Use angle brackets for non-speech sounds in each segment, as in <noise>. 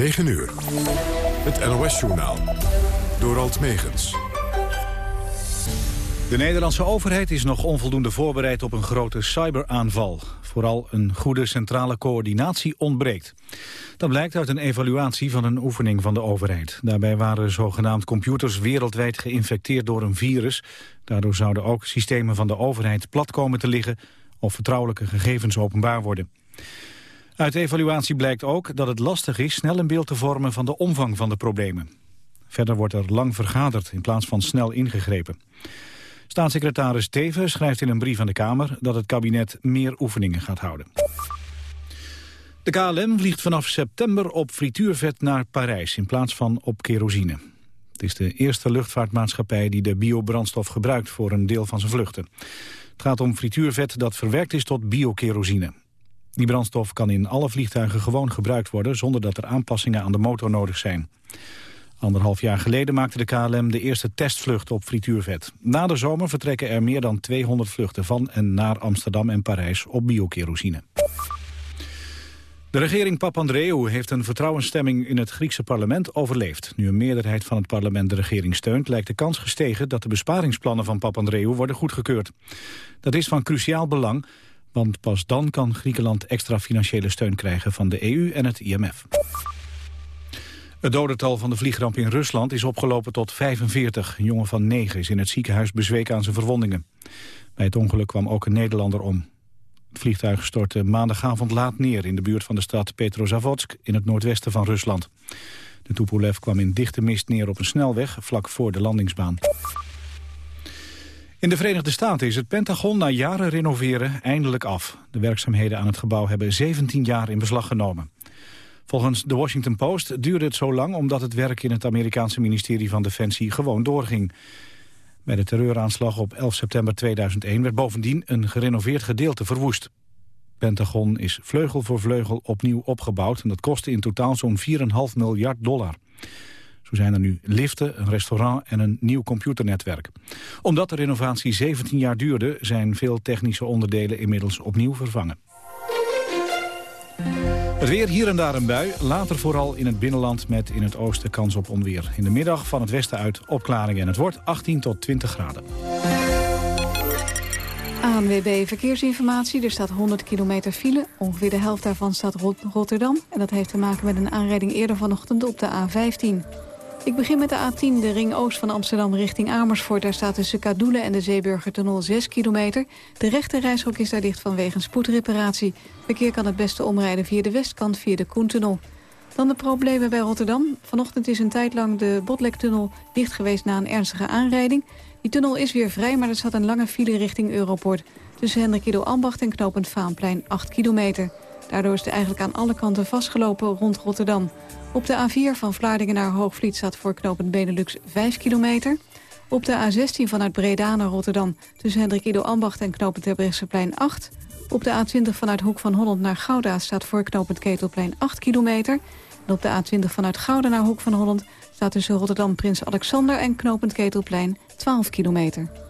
9 uur. Het NOS-journaal. Door Alt Megens. De Nederlandse overheid is nog onvoldoende voorbereid op een grote cyberaanval. Vooral een goede centrale coördinatie ontbreekt. Dat blijkt uit een evaluatie van een oefening van de overheid. Daarbij waren zogenaamd computers wereldwijd geïnfecteerd door een virus. Daardoor zouden ook systemen van de overheid plat komen te liggen... of vertrouwelijke gegevens openbaar worden. Uit de evaluatie blijkt ook dat het lastig is snel een beeld te vormen van de omvang van de problemen. Verder wordt er lang vergaderd in plaats van snel ingegrepen. Staatssecretaris Teven schrijft in een brief aan de Kamer dat het kabinet meer oefeningen gaat houden. De KLM vliegt vanaf september op frituurvet naar Parijs in plaats van op kerosine. Het is de eerste luchtvaartmaatschappij die de biobrandstof gebruikt voor een deel van zijn vluchten. Het gaat om frituurvet dat verwerkt is tot biokerosine. Die brandstof kan in alle vliegtuigen gewoon gebruikt worden... zonder dat er aanpassingen aan de motor nodig zijn. Anderhalf jaar geleden maakte de KLM de eerste testvlucht op frituurvet. Na de zomer vertrekken er meer dan 200 vluchten van en naar Amsterdam en Parijs op biokerosine. De regering Papandreou heeft een vertrouwensstemming in het Griekse parlement overleefd. Nu een meerderheid van het parlement de regering steunt... lijkt de kans gestegen dat de besparingsplannen van Papandreou worden goedgekeurd. Dat is van cruciaal belang, want pas dan kan Griekenland extra financiële steun krijgen van de EU en het IMF. Het dodental van de vliegramp in Rusland is opgelopen tot 45. Een jongen van 9 is in het ziekenhuis bezweken aan zijn verwondingen. Bij het ongeluk kwam ook een Nederlander om. Het vliegtuig stortte maandagavond laat neer in de buurt van de stad Petrozavodsk in het noordwesten van Rusland. De Tupolev kwam in dichte mist neer op een snelweg vlak voor de landingsbaan. In de Verenigde Staten is het Pentagon na jaren renoveren eindelijk af. De werkzaamheden aan het gebouw hebben 17 jaar in beslag genomen. Volgens de Washington Post duurde het zo lang omdat het werk in het Amerikaanse ministerie van Defensie gewoon doorging. Bij de terreuraanslag op 11 september 2001 werd bovendien een gerenoveerd gedeelte verwoest. Pentagon is vleugel voor vleugel opnieuw opgebouwd en dat kostte in totaal zo'n 4,5 miljard dollar. Zo zijn er nu liften, een restaurant en een nieuw computernetwerk. Omdat de renovatie 17 jaar duurde... zijn veel technische onderdelen inmiddels opnieuw vervangen. Het weer hier en daar een bui, later vooral in het binnenland met in het oosten kans op onweer. In de middag van het westen uit opklaringen en het wordt 18 tot 20 graden. ANWB Verkeersinformatie. Er staat 100 kilometer file. Ongeveer de helft daarvan staat Rotterdam. En dat heeft te maken met een aanrijding eerder vanochtend op de A15. Ik begin met de A10, de ring oost van Amsterdam richting Amersfoort. Daar staat tussen Kadoelen en de Zeeburgertunnel 6 kilometer. De rechte is daar dicht vanwege een spoedreparatie. Verkeer kan het beste omrijden via de westkant via de Koentunnel. Dan de problemen bij Rotterdam. Vanochtend is een tijd lang de Botlektunnel dicht geweest na een ernstige aanrijding. Die tunnel is weer vrij, maar er zat een lange file richting Europort. Tussen Hendrik Ido Ambacht en knooppunt Vaanplein 8 kilometer. Daardoor is het eigenlijk aan alle kanten vastgelopen rond Rotterdam. Op de A4 van Vlaardingen naar Hoogvliet staat voor knooppunt Benelux 5 kilometer. Op de A16 vanuit Breda naar Rotterdam tussen Hendrik Ido Ambacht en knooppunt Terbrechtseplein 8. Op de A20 vanuit Hoek van Holland naar Gouda staat voor knooppunt Ketelplein 8 kilometer. En op de A20 vanuit Gouda naar Hoek van Holland staat tussen Rotterdam Prins Alexander en knooppunt Ketelplein 12 kilometer.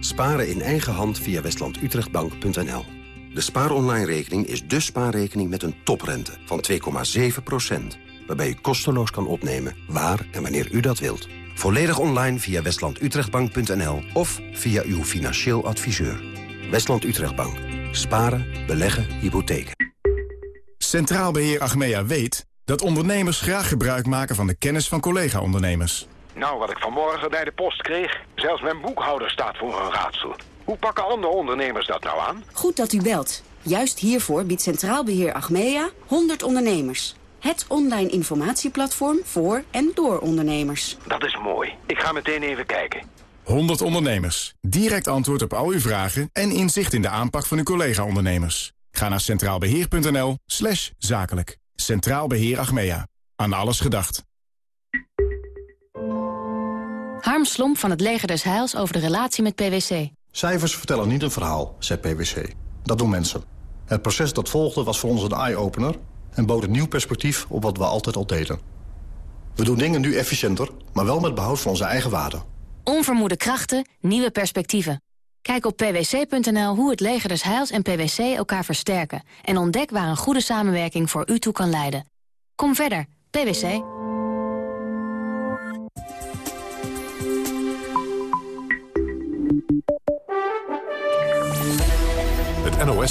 Sparen in eigen hand via westlandutrechtbank.nl. De spaaronline-rekening is de spaarrekening met een toprente van 2,7%. Waarbij u kosteloos kan opnemen waar en wanneer u dat wilt. Volledig online via westlandutrechtbank.nl of via uw financieel adviseur. Westland Utrechtbank. Sparen, beleggen, hypotheken. Centraal Beheer Achmea weet dat ondernemers graag gebruik maken van de kennis van collega-ondernemers. Nou, wat ik vanmorgen bij de post kreeg, zelfs mijn boekhouder staat voor een raadsel. Hoe pakken andere ondernemers dat nou aan? Goed dat u belt. Juist hiervoor biedt Centraal Beheer Achmea 100 ondernemers. Het online informatieplatform voor en door ondernemers. Dat is mooi. Ik ga meteen even kijken. 100 ondernemers. Direct antwoord op al uw vragen en inzicht in de aanpak van uw collega-ondernemers. Ga naar centraalbeheer.nl slash zakelijk. Centraal Beheer Achmea. Aan alles gedacht. Harm Slomp van het Leger des Heils over de relatie met PwC. Cijfers vertellen niet een verhaal, zei PwC. Dat doen mensen. Het proces dat volgde was voor ons een eye-opener... en bood een nieuw perspectief op wat we altijd al deden. We doen dingen nu efficiënter, maar wel met behoud van onze eigen waarden. Onvermoede krachten, nieuwe perspectieven. Kijk op pwc.nl hoe het leger des Heils en PwC elkaar versterken... en ontdek waar een goede samenwerking voor u toe kan leiden. Kom verder, PwC.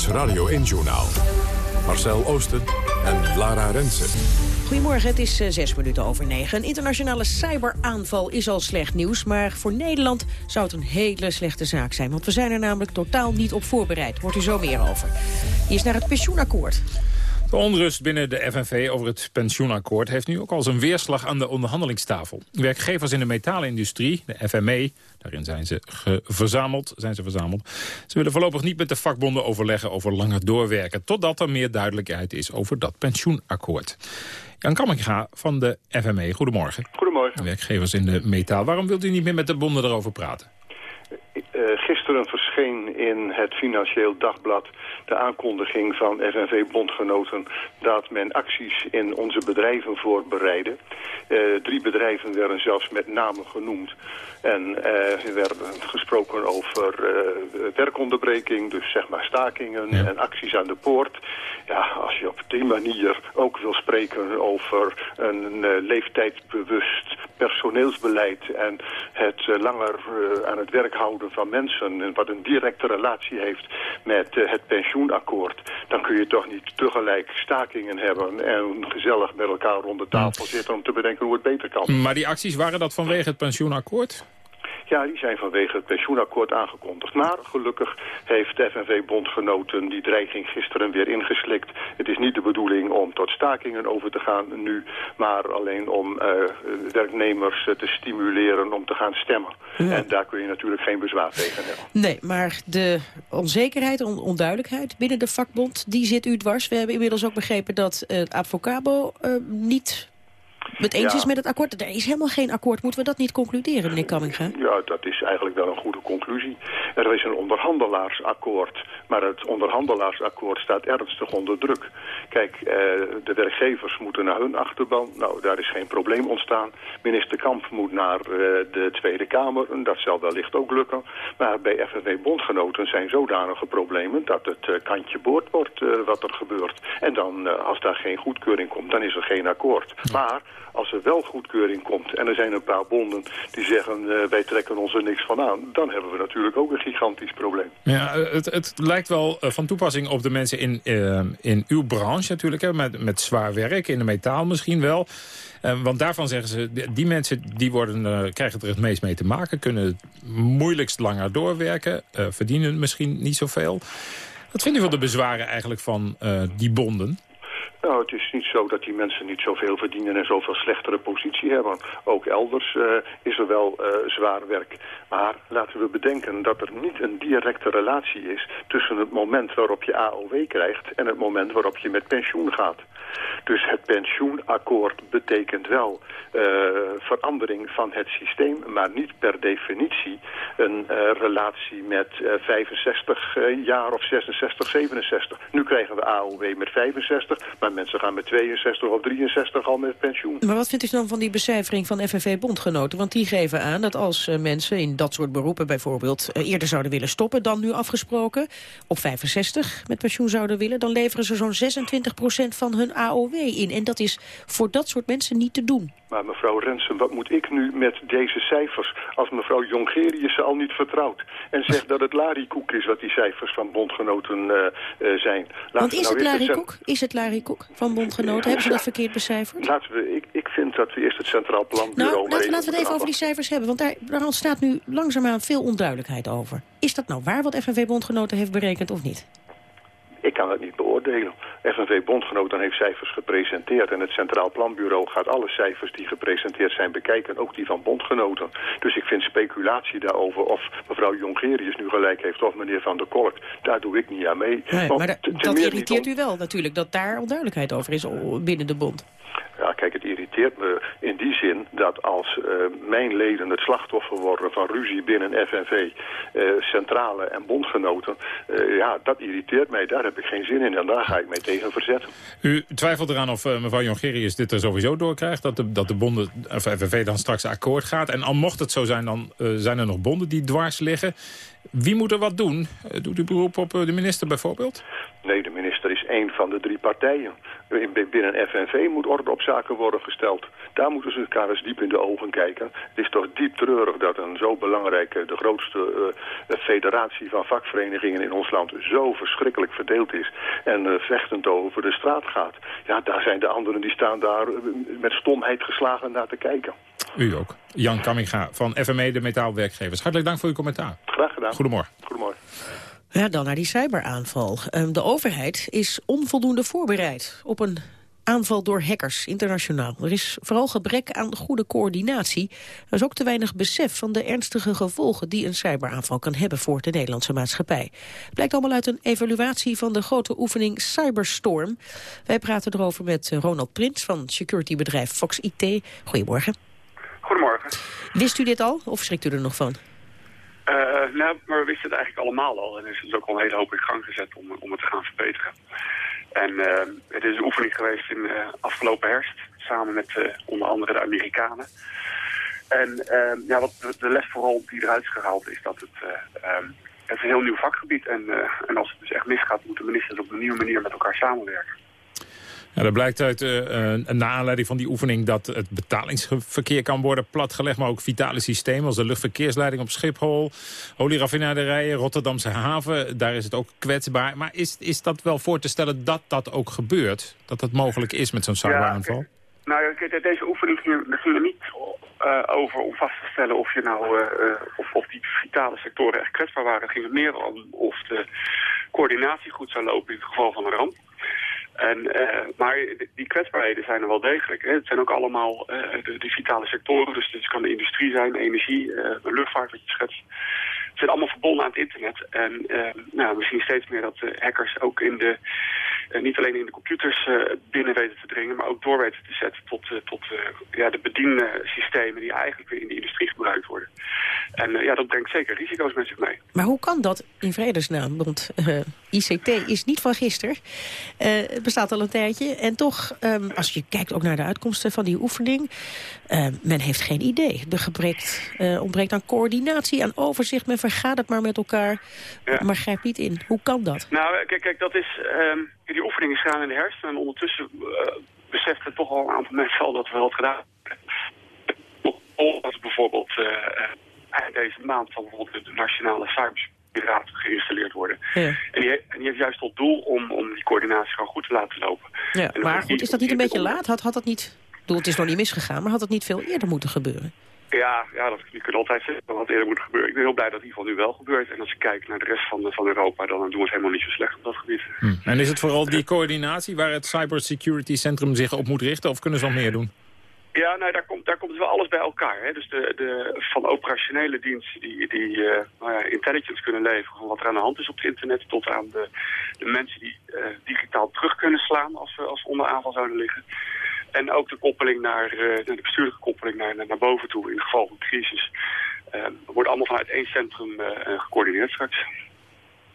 Radio 1-journaal. Marcel Oosten en Lara Rensen. Goedemorgen, het is uh, zes minuten over negen. Een internationale cyberaanval is al slecht nieuws... maar voor Nederland zou het een hele slechte zaak zijn. Want we zijn er namelijk totaal niet op voorbereid. Hoort u zo meer over. Eerst naar het pensioenakkoord. De onrust binnen de FNV over het pensioenakkoord... heeft nu ook al zijn weerslag aan de onderhandelingstafel. Werkgevers in de metaalindustrie, de FME, daarin zijn ze verzameld, zijn ze verzameld. Ze willen voorlopig niet met de vakbonden overleggen over langer doorwerken... totdat er meer duidelijkheid is over dat pensioenakkoord. Jan Kamminga van de FME, goedemorgen. Goedemorgen. Werkgevers in de metaal. Waarom wilt u niet meer met de bonden erover praten? Uh, gisteren verscheen in het Financieel Dagblad de aankondiging van FNV-bondgenoten dat men acties in onze bedrijven voorbereidde. Uh, drie bedrijven werden zelfs met name genoemd. En uh, er werd gesproken over uh, werkonderbreking, dus zeg maar stakingen ja. en acties aan de poort. Ja, als je op die manier ook wil spreken over een leeftijdsbewust personeelsbeleid en het langer aan het werk houden van mensen, en wat een directe relatie heeft met het pensioenakkoord, dan kun je toch niet tegelijk stakingen hebben en gezellig met elkaar rond de tafel zitten om te bedenken hoe het beter kan. Maar die acties waren dat vanwege het pensioenakkoord? Ja, die zijn vanwege het pensioenakkoord aangekondigd. Maar gelukkig heeft de FNV-bondgenoten die dreiging gisteren weer ingeslikt. Het is niet de bedoeling om tot stakingen over te gaan nu, maar alleen om uh, werknemers te stimuleren om te gaan stemmen. Ja. En daar kun je natuurlijk geen bezwaar tegen hebben. Nee, maar de onzekerheid, on onduidelijkheid binnen de vakbond, die zit u dwars. We hebben inmiddels ook begrepen dat uh, Advocabo uh, niet het eens ja. is met het akkoord. Er is helemaal geen akkoord. Moeten we dat niet concluderen, meneer Kamminga? Ja, dat is eigenlijk wel een goede conclusie. Er is een onderhandelaarsakkoord. Maar het onderhandelaarsakkoord staat ernstig onder druk. Kijk, eh, de werkgevers moeten naar hun achterban. Nou, daar is geen probleem ontstaan. Minister Kamp moet naar uh, de Tweede Kamer. En dat zal wellicht ook lukken. Maar bij FNV-bondgenoten zijn zodanige problemen... dat het uh, kantje boord wordt wat er gebeurt. En dan, als daar geen goedkeuring komt, dan is er geen akkoord. Maar als er wel goedkeuring komt en er zijn een paar bonden die zeggen uh, wij trekken ons er niks van aan, dan hebben we natuurlijk ook een gigantisch probleem. Ja, het, het lijkt wel van toepassing op de mensen in, in uw branche natuurlijk, hè, met, met zwaar werk, in de metaal misschien wel. Want daarvan zeggen ze, die mensen die worden, krijgen er het meest mee te maken... kunnen het moeilijkst langer doorwerken, verdienen misschien niet zoveel. Wat vindt u van de bezwaren eigenlijk van die bonden? Nou, het is niet zo dat die mensen niet zoveel verdienen en zoveel slechtere positie hebben. Ook elders uh, is er wel uh, zwaar werk. Maar laten we bedenken dat er niet een directe relatie is tussen het moment waarop je AOW krijgt en het moment waarop je met pensioen gaat. Dus het pensioenakkoord betekent wel uh, verandering van het systeem, maar niet per definitie een relatie met uh, 65 jaar of 66, 67. Nu krijgen we AOW met 65, maar mensen gaan met 62 of 63 al met pensioen. Maar wat vindt u dan van die becijfering van FNV-bondgenoten? Want die geven aan dat als mensen in dat soort beroepen bijvoorbeeld eerder zouden willen stoppen dan nu afgesproken, op 65 met pensioen zouden willen, dan leveren ze zo'n 26% van hun AOW in. En dat is voor dat soort mensen niet te doen. Maar mevrouw Rensen, wat moet ik nu met deze cijfers... als mevrouw Jongerius ze al niet vertrouwt... en zegt dat het larikoek is wat die cijfers van bondgenoten uh, uh, zijn. Laten Want is nou het larikoek? Is het larikoek van bondgenoten? Hebben ze dat verkeerd becijferd? Laten we, ik, ik vind dat we eerst het Centraal Planbureau... Nou, laten, laten we het even over die cijfers hebben. Want daar, daar ontstaat nu langzaamaan veel onduidelijkheid over. Is dat nou waar wat FNV-bondgenoten heeft berekend of niet? Ik kan het niet beoordelen. FNV Bondgenoten heeft cijfers gepresenteerd en het Centraal Planbureau gaat alle cijfers die gepresenteerd zijn bekijken, ook die van Bondgenoten. Dus ik vind speculatie daarover of mevrouw Jongerius nu gelijk heeft of meneer Van der Kolk, daar doe ik niet aan mee. Nee, maar dat irriteert u wel natuurlijk, dat daar onduidelijkheid over is binnen de bond. Ja, kijk, het irriteert me in die zin dat als uh, mijn leden het slachtoffer worden van ruzie binnen FNV, eh, centrale en bondgenoten, uh, ja, dat irriteert mij. Daar heb ik geen zin in en daar ga ik mij tegen verzetten. U twijfelt eraan of mevrouw Jongerius dit er sowieso doorkrijgt, dat de, dat de bonden, of FNV dan straks akkoord gaat. En al mocht het zo zijn, dan zijn er nog bonden die dwars liggen. Wie moet er wat doen? Doet u beroep op de minister bijvoorbeeld? Nee, de minister is één van de drie partijen. Binnen FNV moet orde op zaken worden gesteld. Daar moeten ze elkaar eens diep in de ogen kijken. Het is toch diep treurig dat een zo belangrijke, de grootste federatie van vakverenigingen in ons land zo verschrikkelijk verdeeld is en vechtend over de straat gaat. Ja, daar zijn de anderen die staan daar met stomheid geslagen naar te kijken. U ook. Jan Kamminga van FME, de metaalwerkgevers. Hartelijk dank voor uw commentaar. Graag gedaan. Goedemorgen. Goedemorgen. Ja, dan naar die cyberaanval. Ehm, de overheid is onvoldoende voorbereid op een aanval door hackers internationaal. Er is vooral gebrek aan goede coördinatie. Er is ook te weinig besef van de ernstige gevolgen... die een cyberaanval kan hebben voor de Nederlandse maatschappij. Blijkt allemaal uit een evaluatie van de grote oefening Cyberstorm. Wij praten erover met Ronald Prins van securitybedrijf Fox IT. Goedemorgen. Wist u dit al of schrikt u er nog van? Uh, nou, maar we wisten het eigenlijk allemaal al. En is dus ook al een hele hoop in gang gezet om, om het te gaan verbeteren. En uh, het is een oefening geweest in uh, afgelopen herfst, samen met onder andere de Amerikanen. En ja, wat de, les vooral die eruit is gehaald is dat het, um, het is een heel nieuw vakgebied. En, en als het dus echt misgaat, moeten ministers op een nieuwe manier met elkaar samenwerken. Ja, dat blijkt uit uh, een aanleiding van die oefening dat het betalingsverkeer kan worden platgelegd, maar ook vitale systemen als de luchtverkeersleiding op Schiphol, olieraffinaderijen, Rotterdamse haven, daar is het ook kwetsbaar. Maar is, is dat wel voor te stellen dat dat ook gebeurt? Dat dat mogelijk is met zo'n cyberaanval? Ja, nou, deze oefening ging, er niet uh, over om vast te stellen of, je nou, of, of die vitale sectoren echt kwetsbaar waren. Het ging er meer om of de coördinatie goed zou lopen in het geval van een ramp. En, uh, maar die kwetsbaarheden zijn er wel degelijk. Hè. Het zijn ook allemaal uh, de, de, vitale sectoren. Dus het kan de industrie zijn, energie, uh, de luchtvaart wat je schetst. Het zijn allemaal verbonden aan het internet. En nou, we zien steeds meer dat hackers ook in de, niet alleen in de computers binnen weten te dringen... maar ook door weten te zetten tot, tot ja, de bedieningssystemen die eigenlijk weer in de industrie gebruikt worden. En ja, dat brengt zeker risico's met zich mee. Maar hoe kan dat in vredesnaam? Want ICT is niet van gisteren bestaat al een tijdje. En toch, um, als je kijkt ook naar de uitkomsten van die oefening... Uh, men heeft geen idee. Er gebrekt, uh, ontbreekt aan coördinatie, aan overzicht. Men vergaat het maar met elkaar, ja. maar grijpt niet in. Hoe kan dat? Nou, kijk, kijk dat is... Um, die oefening is gaan in de herfst. En ondertussen beseft het toch al een aantal mensen al dat we wel het gedaan hebben. Als bijvoorbeeld deze maand van bijvoorbeeld de nationale cybersecurity raad geïnstalleerd worden. Ja. En, die, en, die, heeft juist tot doel om, om die coördinatie gewoon goed te laten lopen. Ja, maar goed, is dat niet een beetje laat? Had, had dat niet... Bedoel, het is nog niet misgegaan, maar had het niet veel eerder moeten gebeuren? Ja, ja dat, je kunt altijd zeggen dat het eerder moet gebeuren. Ik ben heel blij dat het in ieder geval nu wel gebeurt. En als ik kijk naar de rest van, van Europa, dan doen we het helemaal niet zo slecht op dat gebied. Hm. En is het vooral die coördinatie waar het Cybersecurity Centrum zich op moet richten? Of kunnen ze nog meer doen? Ja, nou, daar komt, daar komt dus wel alles bij elkaar. Hè. Dus de, de, van operationele diensten die, die uh, intelligence kunnen leveren... van wat er aan de hand is op het internet... tot aan de, de mensen die uh, digitaal terug kunnen slaan als we als onder aanval zouden liggen. En ook de koppeling naar, uh, de bestuurlijke koppeling naar, naar boven toe in het geval van crisis. wordt allemaal vanuit één centrum gecoördineerd straks.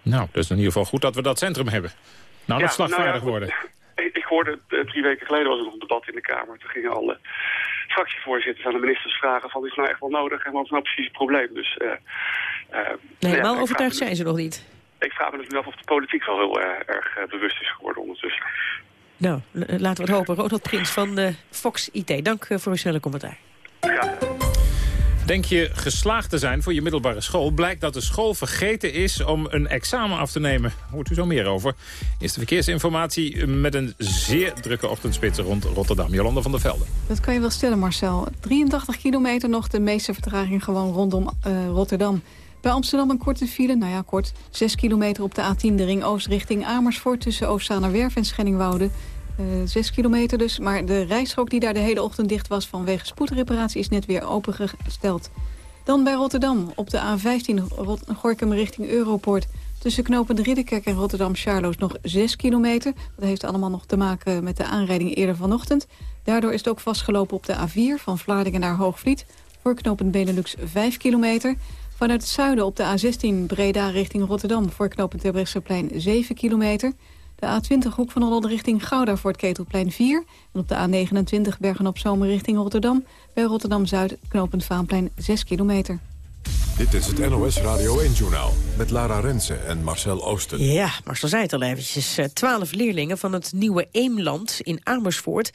Nou, is in ieder geval goed dat we dat centrum hebben. Nou, dat ja, slagvaardig nou ja, worden. <laughs> Ik hoorde, drie weken geleden was er nog een debat in de Kamer. Toen gingen alle fractievoorzitters aan de ministers vragen van... is nou echt wel nodig en wat is nou precies het probleem? Dus, uh, uh, nee, helemaal ja, overtuigd zijn ze nog niet. Ik vraag me dus af of de politiek wel heel uh, erg bewust is geworden ondertussen. Nou, laten we het hopen. Ronald Prins van Fox IT. Dank voor uw snelle commentaar. Ja. Denk je geslaagd te zijn voor je middelbare school... blijkt dat de school vergeten is om een examen af te nemen. Hoort u zo meer over. Eerste verkeersinformatie met een zeer drukke ochtendspits rond Rotterdam. Jolanda van der Velde. Dat kan je wel stellen, Marcel. 83 kilometer nog, de meeste vertraging gewoon rondom uh, Rotterdam. Bij Amsterdam een korte file, nou ja kort, 6 kilometer op de A10 de ring Oost richting Amersfoort... tussen Oostzaanerwerf en Schenningwoude. Eh, 6 kilometer dus, maar de rijstrook die daar de hele ochtend dicht was... vanwege spoedreparatie is net weer opengesteld. Dan bij Rotterdam, op de A15 Gorkum richting Europoort... Tussen knopend Ridderkerk en Rotterdam-Charloes nog 6 kilometer. Dat heeft allemaal nog te maken met de aanrijding eerder vanochtend. Daardoor is het ook vastgelopen op de A4 van Vlaardingen naar Hoogvliet. Voor knopend Benelux 5 kilometer. Vanuit het zuiden op de A16 Breda richting Rotterdam... voor knooppunt Terbrechtseplein 7 kilometer. De A20 Hoek van Holland richting Gouda voor het Ketelplein 4. En op de A29 Bergen-op-Zomer richting Rotterdam... bij Rotterdam-Zuid knooppunt Vaanplein 6 kilometer. Dit is het NOS Radio 1-journaal met Lara Rensen en Marcel Oosten. Ja, Marcel zei het al eventjes. Eh, twaalf leerlingen van het nieuwe Eemland in Amersfoort...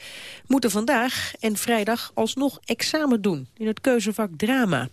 moeten vandaag en vrijdag alsnog examen doen in het keuzevak drama.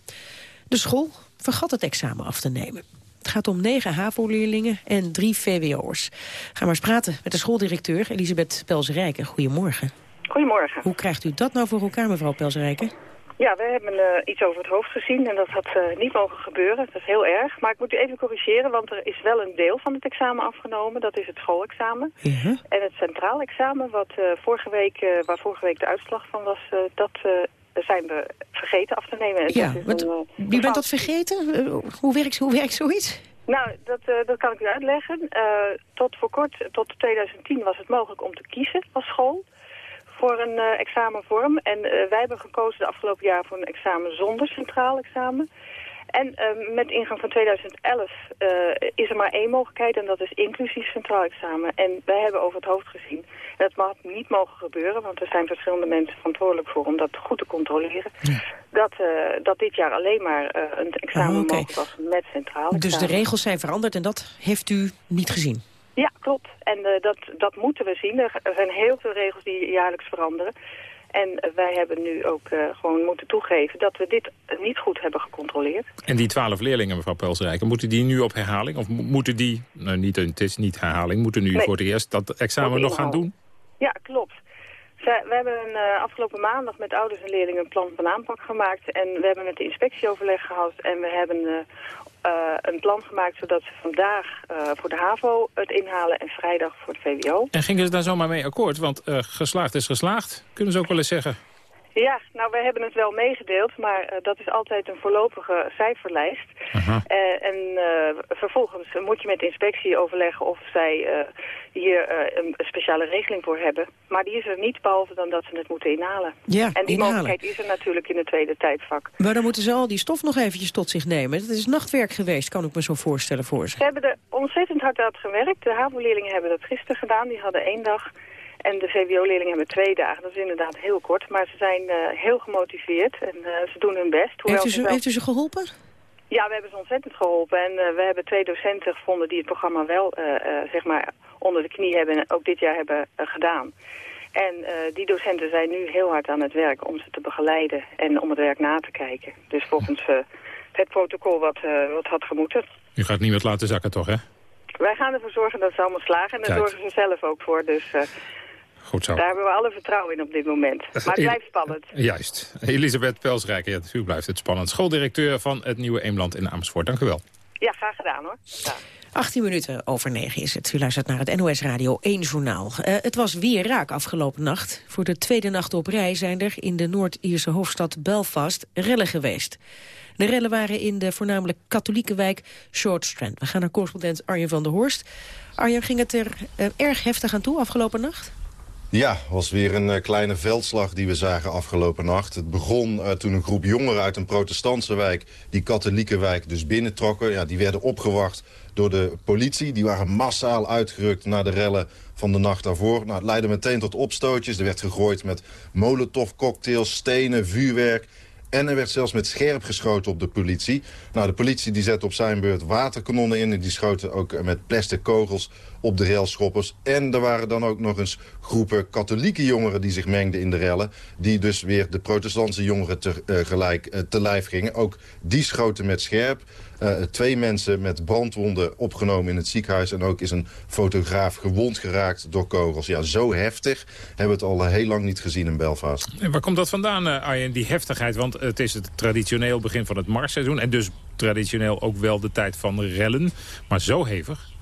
De school vergat het examen af te nemen. Het gaat om negen HAVO-leerlingen en drie VWO'ers. Ga maar eens praten met de schooldirecteur Elisabeth Pelsrijken. Goedemorgen. Goedemorgen. Hoe krijgt u dat nou voor elkaar, mevrouw Pelsrijken? Ja, we hebben uh, iets over het hoofd gezien en dat had uh, niet mogen gebeuren. Dat is heel erg. Maar ik moet u even corrigeren, want er is wel een deel van het examen afgenomen. Dat is het schoolexamen. Uh En het centraal examen, wat, uh, vorige week, waar vorige week de uitslag van was, dat zijn we vergeten af te nemen. En ja, een, wie bent dat vergeten? hoe, werkt, hoe werkt zoiets? Nou, dat, dat kan ik u uitleggen. tot voor kort, tot 2010 was het mogelijk om te kiezen als school voor een uh, examenvorm. En wij hebben gekozen de afgelopen jaar voor een examen zonder centraal examen. En met ingang van 2011 is er maar één mogelijkheid en dat is inclusief centraal examen. En wij hebben over het hoofd gezien. Dat mag niet mogen gebeuren, want er zijn verschillende mensen verantwoordelijk voor om dat goed te controleren. Dat, dat dit jaar alleen maar een examen oh, okay. mogelijk was met centraal examen. Dus de regels zijn veranderd en dat heeft u niet gezien? Ja, klopt. En uh, dat, dat moeten we zien. Er zijn heel veel regels die jaarlijks veranderen. En uh, wij hebben nu ook uh, gewoon moeten toegeven dat we dit niet goed hebben gecontroleerd. En die twaalf leerlingen, mevrouw Pelsrijken, moeten die nu op herhaling? Of moeten die, nou niet, het is niet herhaling, moeten nu nee. voor het eerst dat examen nog gaan doen? Klopt. we hebben een, afgelopen maandag met ouders en leerlingen een plan van aanpak gemaakt. En we hebben de inspectieoverleg gehad. En we hebben uh, een plan gemaakt zodat ze vandaag voor de HAVO het inhalen en vrijdag voor het VWO. En gingen ze daar zomaar mee akkoord? Want geslaagd is geslaagd, kunnen ze ook wel eens zeggen. Ja, nou wij hebben het wel meegedeeld, maar uh, dat is altijd een voorlopige cijferlijst. Uh, en uh, vervolgens moet je met de inspectie overleggen of zij hier een speciale regeling voor hebben. Maar die is er niet, behalve dan dat ze het moeten inhalen. Ja, en die inhalen. mogelijkheid is er natuurlijk in het tweede tijdvak. Maar dan moeten ze al die stof nog eventjes tot zich nemen. Dat is nachtwerk geweest, kan ik me zo voorstellen voor ze. Ze hebben er ontzettend hard aan gewerkt. De HAVO-leerlingen hebben dat gisteren gedaan. Die hadden één dag... En de VWO-leerlingen hebben twee dagen. Dat is inderdaad heel kort. Maar ze zijn uh, heel gemotiveerd en uh, ze doen hun best. Heeft u, ze, wel... heeft u ze geholpen? Ja, we hebben ze ontzettend geholpen. En uh, we hebben twee docenten gevonden die het programma wel zeg maar onder de knie hebben... en ook dit jaar hebben gedaan. En die docenten zijn nu heel hard aan het werk om ze te begeleiden en om het werk na te kijken. Dus volgens het protocol wat, wat had gemoeten. U gaat niemand laten zakken toch, hè? Wij gaan ervoor zorgen dat ze allemaal slagen en daar zorgen ze zelf ook voor. Dus Goed zo. Daar hebben we alle vertrouwen in op dit moment. <laughs> Maar het blijft spannend. <laughs> Juist. Elisabeth Pelsrijk, ja, natuurlijk blijft het spannend. Schooldirecteur van het Nieuwe Eemland in Amersfoort. Dank u wel. Ja, graag gedaan hoor. Ja. 18 minuten over 9 is het. U luistert naar het NOS Radio 1 Journaal. Uh, het was weer raak afgelopen nacht. Voor de tweede nacht op rij zijn er in de Noord-Ierse hoofdstad Belfast rellen geweest. De rellen waren in de voornamelijk katholieke wijk Short Strand. We gaan naar correspondent Arjen van der Horst. Arjen, ging het er uh, erg heftig aan toe afgelopen nacht? Ja, was weer een uh, kleine veldslag die we zagen afgelopen nacht. Het begon uh, toen een groep jongeren uit een protestantse wijk... die katholieke wijk dus binnentrokken. Ja, die werden opgewacht door de politie. Die waren massaal uitgerukt naar de rellen van de nacht daarvoor. Nou, het leidde meteen tot opstootjes. Er werd gegooid met molotovcocktails, stenen, vuurwerk... En er werd zelfs met scherp geschoten op de politie. Nou, de politie die zette op zijn beurt waterkanonnen in... en die schoten ook met plastic kogels op de railschoppers. En er waren dan ook nog eens groepen katholieke jongeren... die zich mengden in de rellen. Die dus weer de protestantse jongeren tegelijk uh, te lijf gingen. Ook die schoten met scherp. Twee mensen met brandwonden opgenomen in het ziekenhuis. En ook is een fotograaf gewond geraakt door kogels. Ja, zo heftig hebben we het al heel lang niet gezien in Belfast. En waar komt dat vandaan, Arjen, die heftigheid? Want het is het traditioneel begin van het marsseizoen. En dus traditioneel ook wel de tijd van rellen. Maar zo hevig?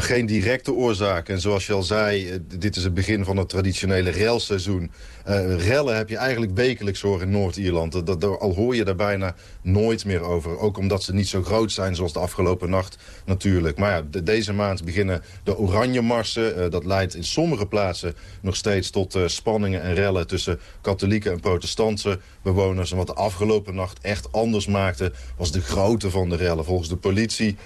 Geen directe oorzaak. En zoals je al zei, eh, dit is het begin van het traditionele relseizoen. Uh, rellen heb je eigenlijk wekelijks hoor in Noord-Ierland. Dat, al hoor je daar bijna nooit meer over. Ook omdat ze niet zo groot zijn zoals de afgelopen nacht natuurlijk. Maar ja, deze maand beginnen de oranje marsen. Uh, dat leidt in sommige plaatsen nog steeds tot spanningen en rellen... tussen katholieke en protestantse bewoners. En wat de afgelopen nacht echt anders maakte... was de grootte van de rellen. Volgens de politie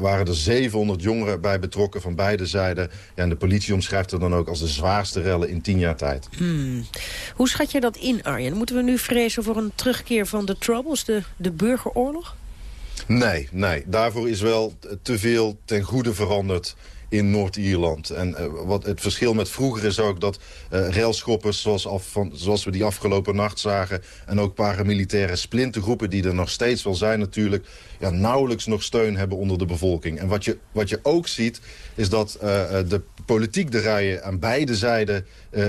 waren er 700 jongeren bij betrokken van beide zijden. Ja, en de politie omschrijft het dan ook als de zwaarste rellen in tien jaar tijd. Hmm. Hoe schat je dat in, Arjen? Moeten we nu vrezen voor een terugkeer van de Troubles, de, de burgeroorlog? Nee, nee. Daarvoor is wel te veel ten goede veranderd in Noord-Ierland. En uh, wat het verschil met vroeger is ook dat uh, railschoppers, zoals, af van, zoals we die afgelopen nacht zagen... en ook paramilitaire splintergroepen, die er nog steeds wel zijn natuurlijk... Ja, nauwelijks nog steun hebben onder de bevolking. En wat je, wat je ook ziet, is dat uh, de politiek de rijen aan beide zijden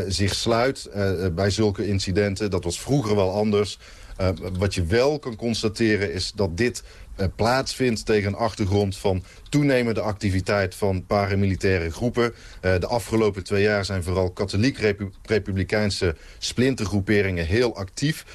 zich sluit... bij zulke incidenten. Dat was vroeger wel anders... Uh, wat je wel kan constateren is dat dit uh, plaatsvindt tegen een achtergrond van toenemende activiteit van paramilitaire groepen. Uh, de afgelopen twee jaar zijn vooral katholiek-republikeinse splintergroeperingen heel actief.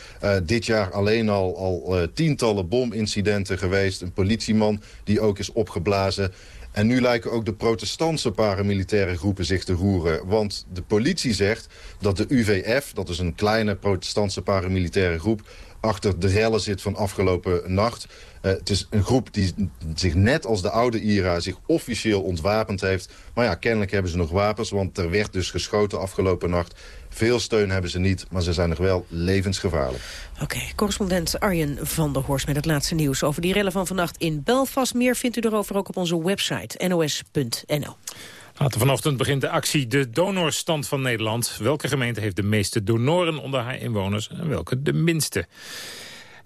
Dit jaar alleen al, al tientallen bomincidenten geweest. Een politieman die ook is opgeblazen. En nu lijken ook de protestantse paramilitaire groepen zich te roeren. Want de politie zegt dat de UVF, dat is een kleine protestantse paramilitaire groep achter de rellen zit van afgelopen nacht. Uh, het is een groep die zich net als de oude IRA zich officieel ontwapend heeft. Maar ja, kennelijk hebben ze nog wapens, want er werd dus geschoten afgelopen nacht. Veel steun hebben ze niet, maar ze zijn nog wel levensgevaarlijk. Oké, correspondent Arjen van der Horst met het laatste nieuws over die rellen van vannacht in Belfast. Meer vindt u erover ook op onze website nos.nl. Later vanochtend begint de actie De Donorstand van Nederland. Welke gemeente heeft de meeste donoren onder haar inwoners en welke de minste?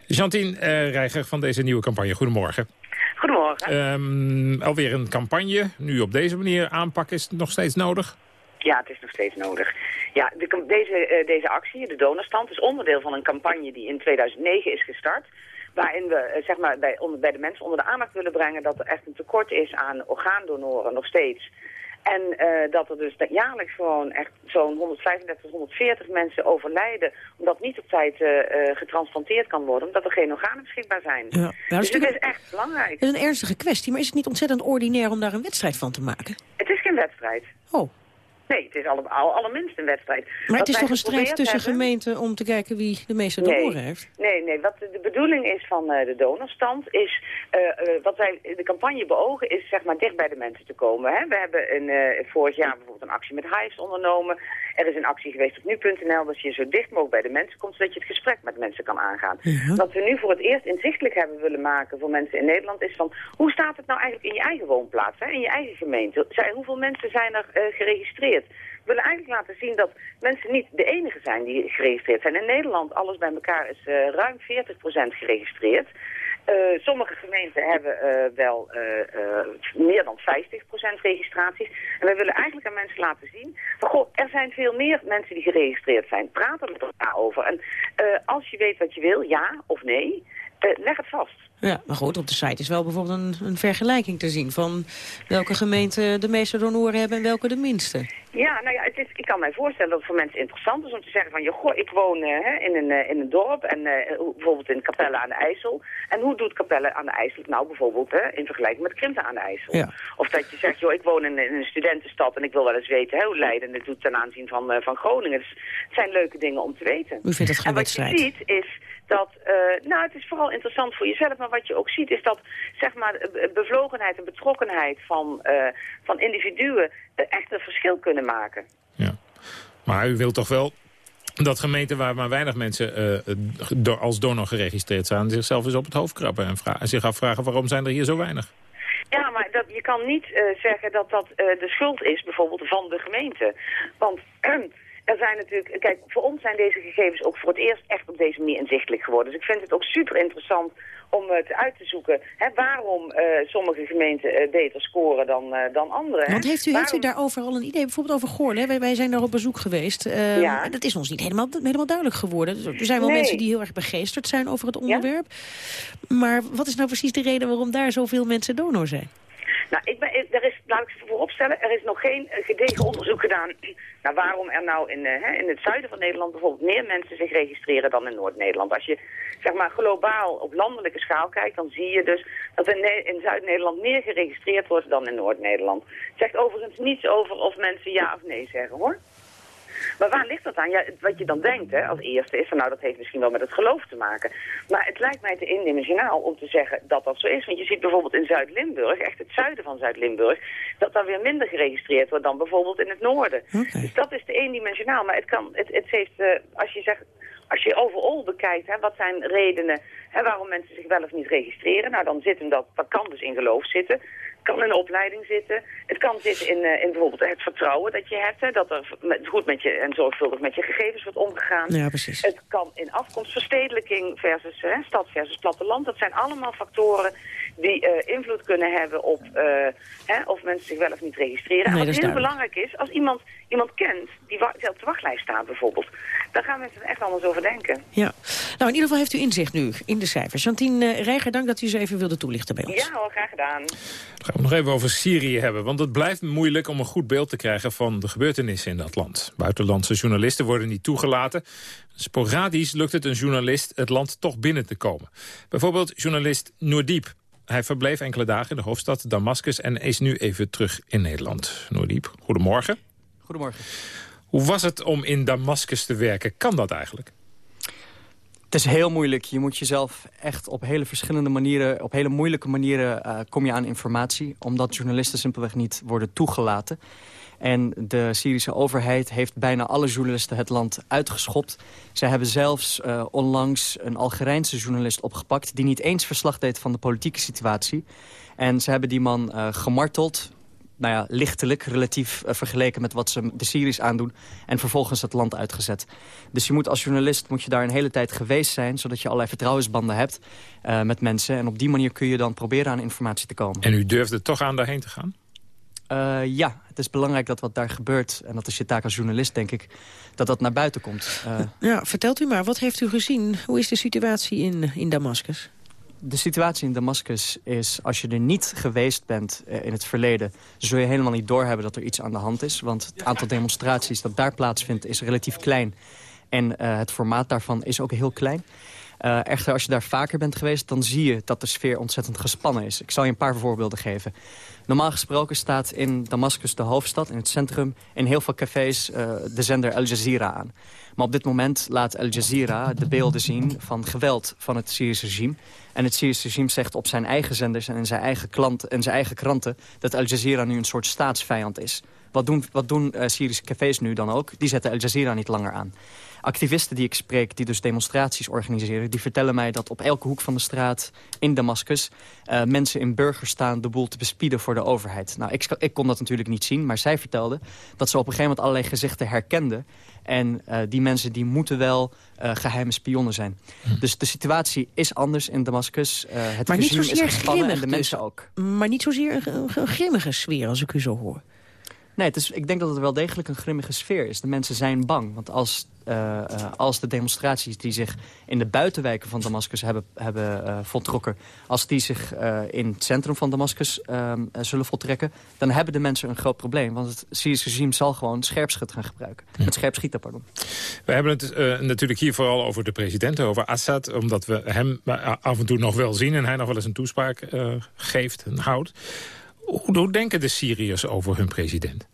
Jantien uh, Reiger van deze nieuwe campagne, goedemorgen. Goedemorgen. Um, alweer een campagne, nu op deze manier aanpakken, is het nog steeds nodig? Ja, het is nog steeds nodig. Ja, de, deze, uh, deze actie, de donorstand, is onderdeel van een campagne die in 2009 is gestart waarin we uh, zeg maar, bij, onder, bij de mensen onder de aandacht willen brengen dat er echt een tekort is aan orgaandonoren nog steeds. En uh, dat er dus jaarlijks gewoon echt zo'n 135, 140 mensen overlijden... omdat niet op tijd uh, getransplanteerd kan worden... omdat er geen organen beschikbaar zijn. Ja. Nou, dus het is echt belangrijk. Het is een ernstige kwestie, maar is het niet ontzettend ordinair... om daar een wedstrijd van te maken? Het is geen wedstrijd. Oh. Nee, het is alle, al, allerminst een wedstrijd. Maar wat het is toch een strijd tussen hebben... gemeenten om te kijken wie de meeste donoren nee, heeft? Nee, nee. Wat de, bedoeling is van uh, de donorstand is... Uh, uh, wat wij de campagne beogen is zeg maar dicht bij de mensen te komen. Hè? We hebben een, vorig jaar bijvoorbeeld een actie met Hives ondernomen. Er is een actie geweest op nu.nl dat je zo dicht mogelijk bij de mensen komt... zodat je het gesprek met mensen kan aangaan. Ja. Wat we nu voor het eerst inzichtelijk hebben willen maken voor mensen in Nederland... is van hoe staat het nou eigenlijk in je eigen woonplaats, hè? in je eigen gemeente? Zij, hoeveel mensen zijn er geregistreerd? We willen eigenlijk laten zien dat mensen niet de enige zijn die geregistreerd zijn. In Nederland, alles bij elkaar, is uh, ruim 40% geregistreerd. Uh, sommige gemeenten hebben uh, wel meer dan 50% registraties. En wij willen eigenlijk aan mensen laten zien... van goh, er zijn veel meer mensen die geregistreerd zijn. Praat er met elkaar over. En als je weet wat je wil, ja of nee... leg het vast. Ja, maar goed, op de site is wel bijvoorbeeld een, een vergelijking te zien... van welke gemeenten de meeste donoren hebben en welke de minste. Ja, nou ja, het is, ik kan mij voorstellen dat het voor mensen interessant is om te zeggen van... je goh, ik woon uh, in, een, uh, in een dorp en uh, bijvoorbeeld in Capelle aan de IJssel. En hoe doet Capelle aan de IJssel nou bijvoorbeeld in vergelijking met Krimpen aan de IJssel? Ja. Of dat je zegt, joh, ik woon in, in, een studentenstad en ik wil wel eens weten hoe Leiden het doet ten aanzien van, van Groningen. Dus het zijn leuke dingen om te weten. U vindt het geen en wat je ziet is dat, nou het is vooral interessant voor jezelf, maar wat je ook ziet is dat zeg maar bevlogenheid en betrokkenheid van, van individuen echt een verschil kunnen maken. Ja. Maar u wilt toch wel dat gemeenten waar maar weinig mensen uh, als donor geregistreerd zijn... zichzelf eens op het hoofd krabben en zich afvragen waarom zijn er hier zo weinig? Ja, maar dat, je kan niet uh, zeggen dat dat uh, de schuld is bijvoorbeeld van de gemeente. Want <clears throat> er zijn natuurlijk, kijk, voor ons zijn deze gegevens ook voor het eerst echt op deze manier inzichtelijk geworden. Dus ik vind het ook super interessant om het uit te zoeken hè, waarom uh, sommige gemeenten uh, beter scoren dan, uh, dan andere. Want heeft u, waarom... heeft u daarover al een idee? Bijvoorbeeld over Goorlen, wij, wij zijn daar op bezoek geweest. Ja. Dat is ons niet helemaal, helemaal duidelijk geworden. Er zijn wel nee. mensen die heel erg begeesterd zijn over het onderwerp. Ja? Maar wat is nou precies de reden waarom daar zoveel mensen donor zijn? Nou, ik ben, er is, laat ik vooropstellen, er is nog geen gedegen onderzoek gedaan naar <clears throat> waarom er nou in, uh, in het zuiden van Nederland bijvoorbeeld meer mensen zich registreren dan in Noord-Nederland. Als je zeg maar globaal op landelijke schaal kijkt, dan zie je dus dat in, in Zuid-Nederland meer geregistreerd wordt dan in Noord-Nederland. Zegt overigens niets over of mensen ja of nee zeggen hoor. Maar waar ligt dat aan? Ja, wat je dan denkt hè, als eerste is van nou dat heeft misschien wel met het geloof te maken. Maar het lijkt mij te indimensionaal om te zeggen dat dat zo is. Want je ziet bijvoorbeeld in Zuid-Limburg, echt het zuiden van Zuid-Limburg, dat daar weer minder geregistreerd wordt dan bijvoorbeeld in het noorden. Okay. Dus dat is te eendimensionaal. Maar het kan, het, het heeft, uh, als je zegt, als je overal bekijkt, hè, wat zijn redenen hè, waarom mensen zich wel of niet registreren, nou dan zit hem dat, dat kan dus in geloof zitten kan in een opleiding zitten. Het kan zitten in, uh, in bijvoorbeeld het vertrouwen dat je hebt. Hè, dat er met, goed met je en zorgvuldig met je gegevens wordt omgegaan. Ja, precies. Het kan in afkomst, verstedelijking versus uh, stad versus platteland. Dat zijn allemaal factoren die uh, invloed kunnen hebben op hè, of mensen zich wel of niet registreren. Nee, en wat heel duidelijk. belangrijk is, als iemand, iemand kent die wa op de wachtlijst staat bijvoorbeeld, dan gaan mensen er echt anders over denken. Ja. Nou, in ieder geval heeft u inzicht nu in de cijfers. Jantien Reiger, dank dat u ze even wilde toelichten bij ons. Ja hoor, graag gedaan. Dan gaan we nog even over Syrië hebben. Want het blijft moeilijk om een goed beeld te krijgen van de gebeurtenissen in dat land. Buitenlandse journalisten worden niet toegelaten. Sporadisch lukt het een journalist het land toch binnen te komen. Bijvoorbeeld journalist Noordiep. Hij verbleef enkele dagen in de hoofdstad Damascus en is nu even terug in Nederland. Noordiep, goedemorgen. Goedemorgen. Hoe was het om in Damascus te werken? Kan dat eigenlijk? Het is heel moeilijk. Je moet jezelf echt op hele verschillende manieren... op hele moeilijke manieren uh, kom je aan informatie... omdat journalisten simpelweg niet worden toegelaten. En de Syrische overheid heeft bijna alle journalisten het land uitgeschopt. Zij hebben zelfs uh, onlangs een Algerijnse journalist opgepakt... die niet eens verslag deed van de politieke situatie. En ze hebben die man uh, gemarteld, nou ja, lichtelijk, relatief uh, vergeleken met wat ze de Syriërs aandoen. En vervolgens het land uitgezet. Dus je moet als journalist moet je daar een hele tijd geweest zijn... zodat je allerlei vertrouwensbanden hebt met mensen. En op die manier kun je dan proberen aan informatie te komen. En u durfde toch aan daarheen te gaan? Uh, ja, het is belangrijk dat wat daar gebeurt... en dat is je taak als journalist, denk ik, dat dat naar buiten komt. Uh, ja, vertelt u maar, wat heeft u gezien? Hoe is de situatie in, in Damascus? De situatie in Damascus is, als je er niet geweest bent uh, in het verleden... zul je helemaal niet doorhebben dat er iets aan de hand is. Want het aantal demonstraties dat daar plaatsvindt is relatief klein. En het formaat daarvan is ook heel klein. Uh, echter, als je daar vaker bent geweest, dan zie je dat de sfeer ontzettend gespannen is. Ik zal je een paar voorbeelden geven. Normaal gesproken staat in Damascus, de hoofdstad, in het centrum... in heel veel cafés uh, de zender Al Jazeera aan. Maar op dit moment laat Al Jazeera de beelden zien van geweld van het Syrische regime. En het Syrische regime zegt op zijn eigen zenders en in zijn eigen, klant, en zijn eigen kranten... dat Al Jazeera nu een soort staatsvijand is. Wat doen, wat doen uh, Syrische cafés nu dan ook? Die zetten Al Jazeera niet langer aan. Activisten die ik spreek, die dus demonstraties organiseren... die vertellen mij dat op elke hoek van de straat in Damascus... Uh, mensen in burgers staan de boel te bespieden voor de overheid. Nou, ik, ik kon dat natuurlijk niet zien, maar zij vertelde... dat ze op een gegeven moment allerlei gezichten herkenden... En uh, die mensen die moeten wel uh, geheime spionnen zijn. Hm. Dus de situatie is anders in Damascus. Het maar regime niet zozeer is gespannen en de dus. mensen ook. Maar niet zozeer een, een grimmige sfeer, als ik u zo hoor. Nee, het is, ik denk dat het wel degelijk een grimmige sfeer is. De mensen zijn bang. Want als, uh, uh, als de demonstraties die zich in de buitenwijken van Damascus hebben, hebben uh, voltrokken... als die zich in het centrum van Damascus zullen voltrekken... dan hebben de mensen een groot probleem. Want het Syrische regime zal gewoon scherpschut gaan gebruiken. Ja. Het scherpschieten, pardon. We hebben het natuurlijk hier vooral over de president, over Assad... omdat we hem af en toe nog wel zien en hij nog wel eens een toespraak geeft en houdt. Hoe, hoe denken de Syriërs over hun president?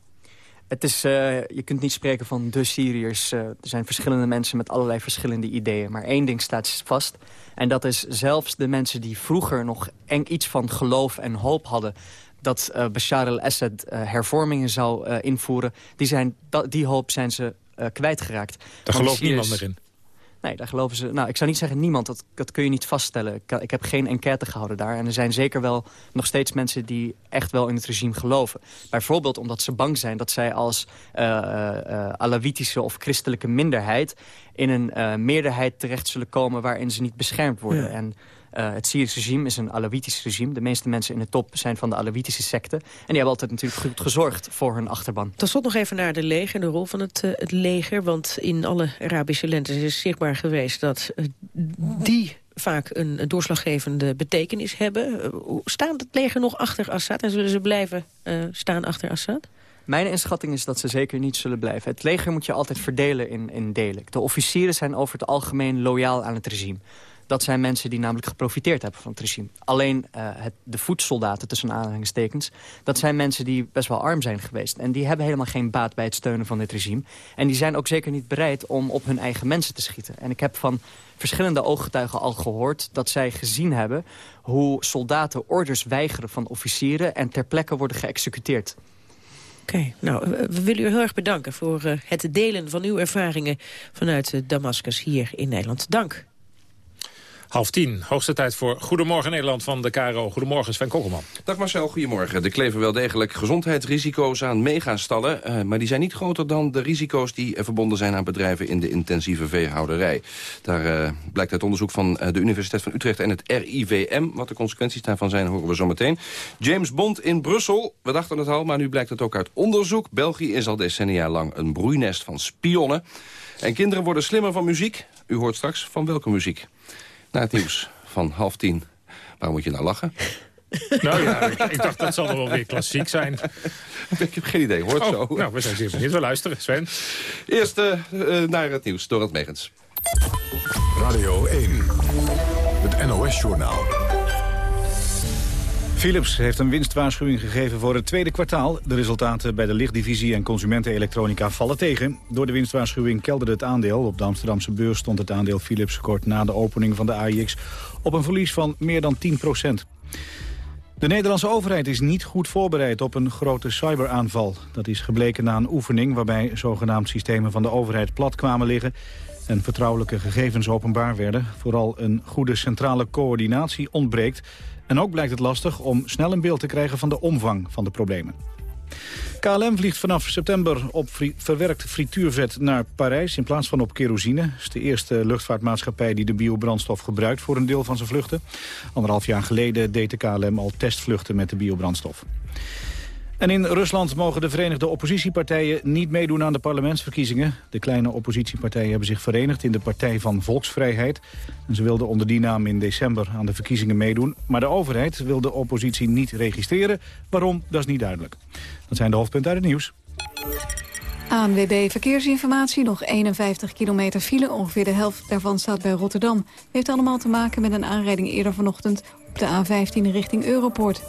Het is, uh, je kunt niet spreken van de Syriërs. Uh, er zijn verschillende mensen met allerlei verschillende ideeën. Maar één ding staat vast. En dat is zelfs de mensen die vroeger nog eng iets van geloof en hoop hadden dat uh, Bashar al-Assad hervormingen zou invoeren... Die, zijn, die hoop zijn ze kwijtgeraakt. Daar gelooft niemand meer in? Nee, daar geloven ze... Nou, ik zou niet zeggen niemand, dat, dat kun je niet vaststellen. Ik, ik, heb geen enquête gehouden daar. En er zijn zeker wel nog steeds mensen die echt wel in het regime geloven. Bijvoorbeeld omdat ze bang zijn dat zij als uh, uh, Alawitische of christelijke minderheid... in een meerderheid terecht zullen komen waarin ze niet beschermd worden. En uh, het Syrisch regime is een Alawitisch regime. De meeste mensen in de top zijn van de Alawitische secte. En die hebben altijd natuurlijk goed gezorgd voor hun achterban. Tot slot nog even naar de leger, de rol van het, uh, het leger. Want in alle Arabische lentes is zichtbaar geweest dat uh, die vaak een doorslaggevende betekenis hebben. Staat het leger nog achter Assad en zullen ze blijven staan achter Assad? Mijn inschatting is dat ze zeker niet zullen blijven. Het leger moet je altijd verdelen in, in delen. De officieren zijn over het algemeen loyaal aan het regime. Dat zijn mensen die namelijk geprofiteerd hebben van het regime. Alleen uh, het, de voedsoldaten, tussen aanhalingstekens... dat zijn mensen die best wel arm zijn geweest. En die hebben helemaal geen baat bij het steunen van dit regime. En die zijn ook zeker niet bereid om op hun eigen mensen te schieten. En ik heb van verschillende ooggetuigen al gehoord... dat zij gezien hebben hoe soldaten orders weigeren van officieren... en ter plekke worden geëxecuteerd. Oké, nou, we willen u heel erg bedanken voor uh, het delen van uw ervaringen vanuit uh, Damascus hier in Nederland. Dank. Half tien, hoogste tijd voor Goedemorgen Nederland van de KRO. Goedemorgen Sven Kokkelman. Dag Marcel, goedemorgen. Er kleven wel degelijk gezondheidsrisico's aan megastallen... Uh, maar die zijn niet groter dan de risico's die verbonden zijn aan bedrijven... in de intensieve veehouderij. Daar uh, blijkt uit onderzoek van de Universiteit van Utrecht en het RIVM. Wat de consequenties daarvan zijn, horen we zo meteen. James Bond in Brussel, we dachten het al, maar nu blijkt het ook uit onderzoek. België is al decennia lang een broeinest van spionnen. En kinderen worden slimmer van muziek. U hoort straks van welke muziek. Na het nieuws van half tien. Waar moet je nou lachen? Nou ja, ik, ik, dacht dat zal er wel weer klassiek zijn. Ik heb geen idee, hoort oh, zo. Nou, we zijn zeer benieuwd. We luisteren, Sven. Eerst uh, uh, naar het nieuws, Dorot Megens. Radio 1, het NOS-journaal. Philips heeft een winstwaarschuwing gegeven voor het tweede kwartaal. De resultaten bij de lichtdivisie en consumentenelektronica vallen tegen. Door de winstwaarschuwing kelderde het aandeel. Op de Amsterdamse beurs stond het aandeel Philips kort na de opening van de AIX... op een verlies van meer dan 10 procent. De Nederlandse overheid is niet goed voorbereid op een grote cyberaanval. Dat is gebleken na een oefening waarbij zogenaamd systemen van de overheid plat kwamen liggen en vertrouwelijke gegevens openbaar werden. Vooral een goede centrale coördinatie ontbreekt en ook blijkt het lastig om snel een beeld te krijgen van de omvang van de problemen. KLM vliegt vanaf september op verwerkt frituurvet naar Parijs in plaats van op kerosine. Het is de eerste luchtvaartmaatschappij die de biobrandstof gebruikt voor een deel van zijn vluchten. Anderhalf jaar geleden deed de KLM al testvluchten met de biobrandstof. En in Rusland mogen de Verenigde Oppositiepartijen niet meedoen aan de parlementsverkiezingen. De kleine oppositiepartijen hebben zich verenigd in de Partij van Volksvrijheid. En ze wilden onder die naam in december aan de verkiezingen meedoen. Maar de overheid wil de oppositie niet registreren. Waarom, dat is niet duidelijk. Dat zijn de hoofdpunten uit het nieuws. ANWB Verkeersinformatie, nog 51 kilometer file. Ongeveer de helft daarvan staat bij Rotterdam. Heeft allemaal te maken met een aanrijding eerder vanochtend... op de A15 richting Europoort.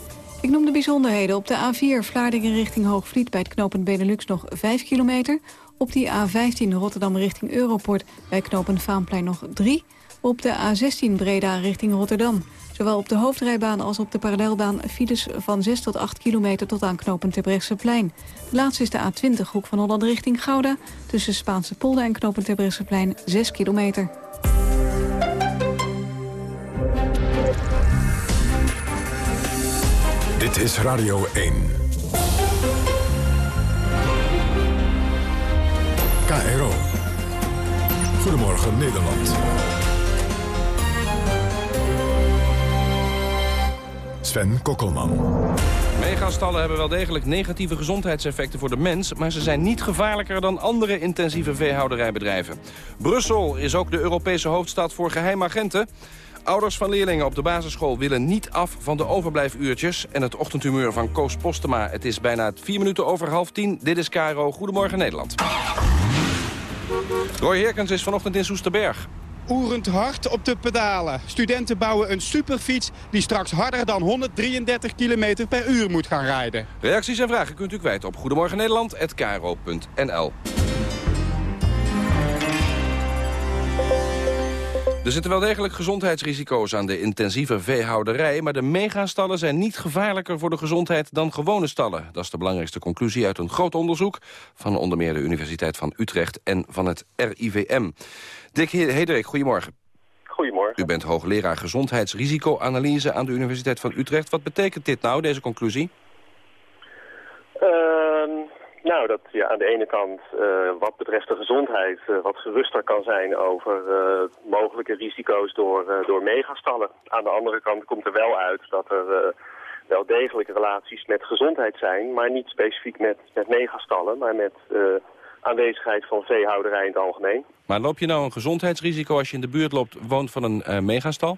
Ik noem de bijzonderheden. Op de A4 Vlaardingen richting Hoogvliet bij het knooppunt Benelux nog 5 kilometer. Op die A15 Rotterdam richting Europort bij knooppunt Vaanplein nog 3. Op de A16 Breda richting Rotterdam. Zowel op de hoofdrijbaan als op de parallelbaan files van 6 tot 8 kilometer tot aan knooppunt Terbrechtseplein. De laatste is de A20 hoek van Holland richting Gouda. Tussen Spaanse polder en knooppunt Terbrechtseplein 6 kilometer. Dit is Radio 1. KRO. Goedemorgen Nederland. Sven Kokkelman. Megastallen hebben wel degelijk negatieve gezondheidseffecten voor de mens... maar ze zijn niet gevaarlijker dan andere intensieve veehouderijbedrijven. Brussel is ook de Europese hoofdstad voor geheimagenten. Ouders van leerlingen op de basisschool willen niet af van de overblijfuurtjes... en het ochtendhumeur van Koos Postema. Het is bijna vier minuten over half tien. Dit is Caro. Goedemorgen Nederland. Roy Herkens is vanochtend in Soesterberg. Oerend hard op de pedalen. Studenten bouwen een superfiets die straks harder dan 133 km per uur moet gaan rijden. Reacties en vragen kunt u kwijt op Goedemorgen Er zitten wel degelijk gezondheidsrisico's aan de intensieve veehouderij... maar de megastallen zijn niet gevaarlijker voor de gezondheid dan gewone stallen. Dat is de belangrijkste conclusie uit een groot onderzoek... van onder meer de Universiteit van Utrecht en van het RIVM. Dick Hederik, goedemorgen. Goedemorgen. U bent hoogleraar gezondheidsrisicoanalyse aan de Universiteit van Utrecht. Wat betekent dit nou, deze conclusie? Ehm, nou, dat je aan de ene kant uh, wat betreft de gezondheid uh, wat geruster kan zijn over uh, mogelijke risico's door, door megastallen. Aan de andere kant komt er wel uit dat er wel degelijk relaties met gezondheid zijn, maar niet specifiek met, met megastallen, maar met aanwezigheid van veehouderij in het algemeen. Maar loop je nou een gezondheidsrisico als je in de buurt loopt, woont van een megastal?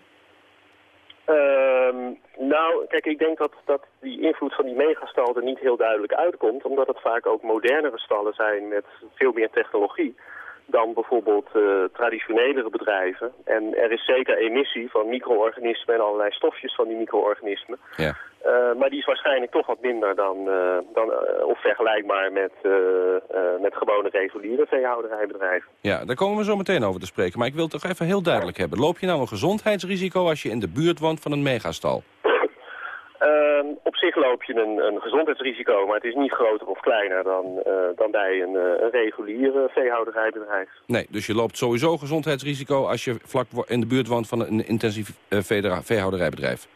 Ehm, nou, kijk, ik denk dat, dat die invloed van die megastal er niet heel duidelijk uitkomt. Omdat het vaak ook modernere stallen zijn met veel meer technologie dan bijvoorbeeld uh, traditionelere bedrijven. En er is zeker emissie van micro-organismen en allerlei stofjes van die micro-organismen. Ja. Uh, maar die is waarschijnlijk toch wat minder dan, uh, dan of vergelijkbaar met, met gewone reguliere veehouderijbedrijven. Ja, daar komen we zo meteen over te spreken. Maar ik wil het toch even heel duidelijk hebben. Loop je nou een gezondheidsrisico als je in de buurt woont van een megastal? Uh, op zich loop je een, een, gezondheidsrisico, maar het is niet groter of kleiner dan, uh, dan bij een, uh, een reguliere veehouderijbedrijf. Nee, dus je loopt sowieso gezondheidsrisico als je vlak in de buurt woont van een intensief uh, veehouderijbedrijf.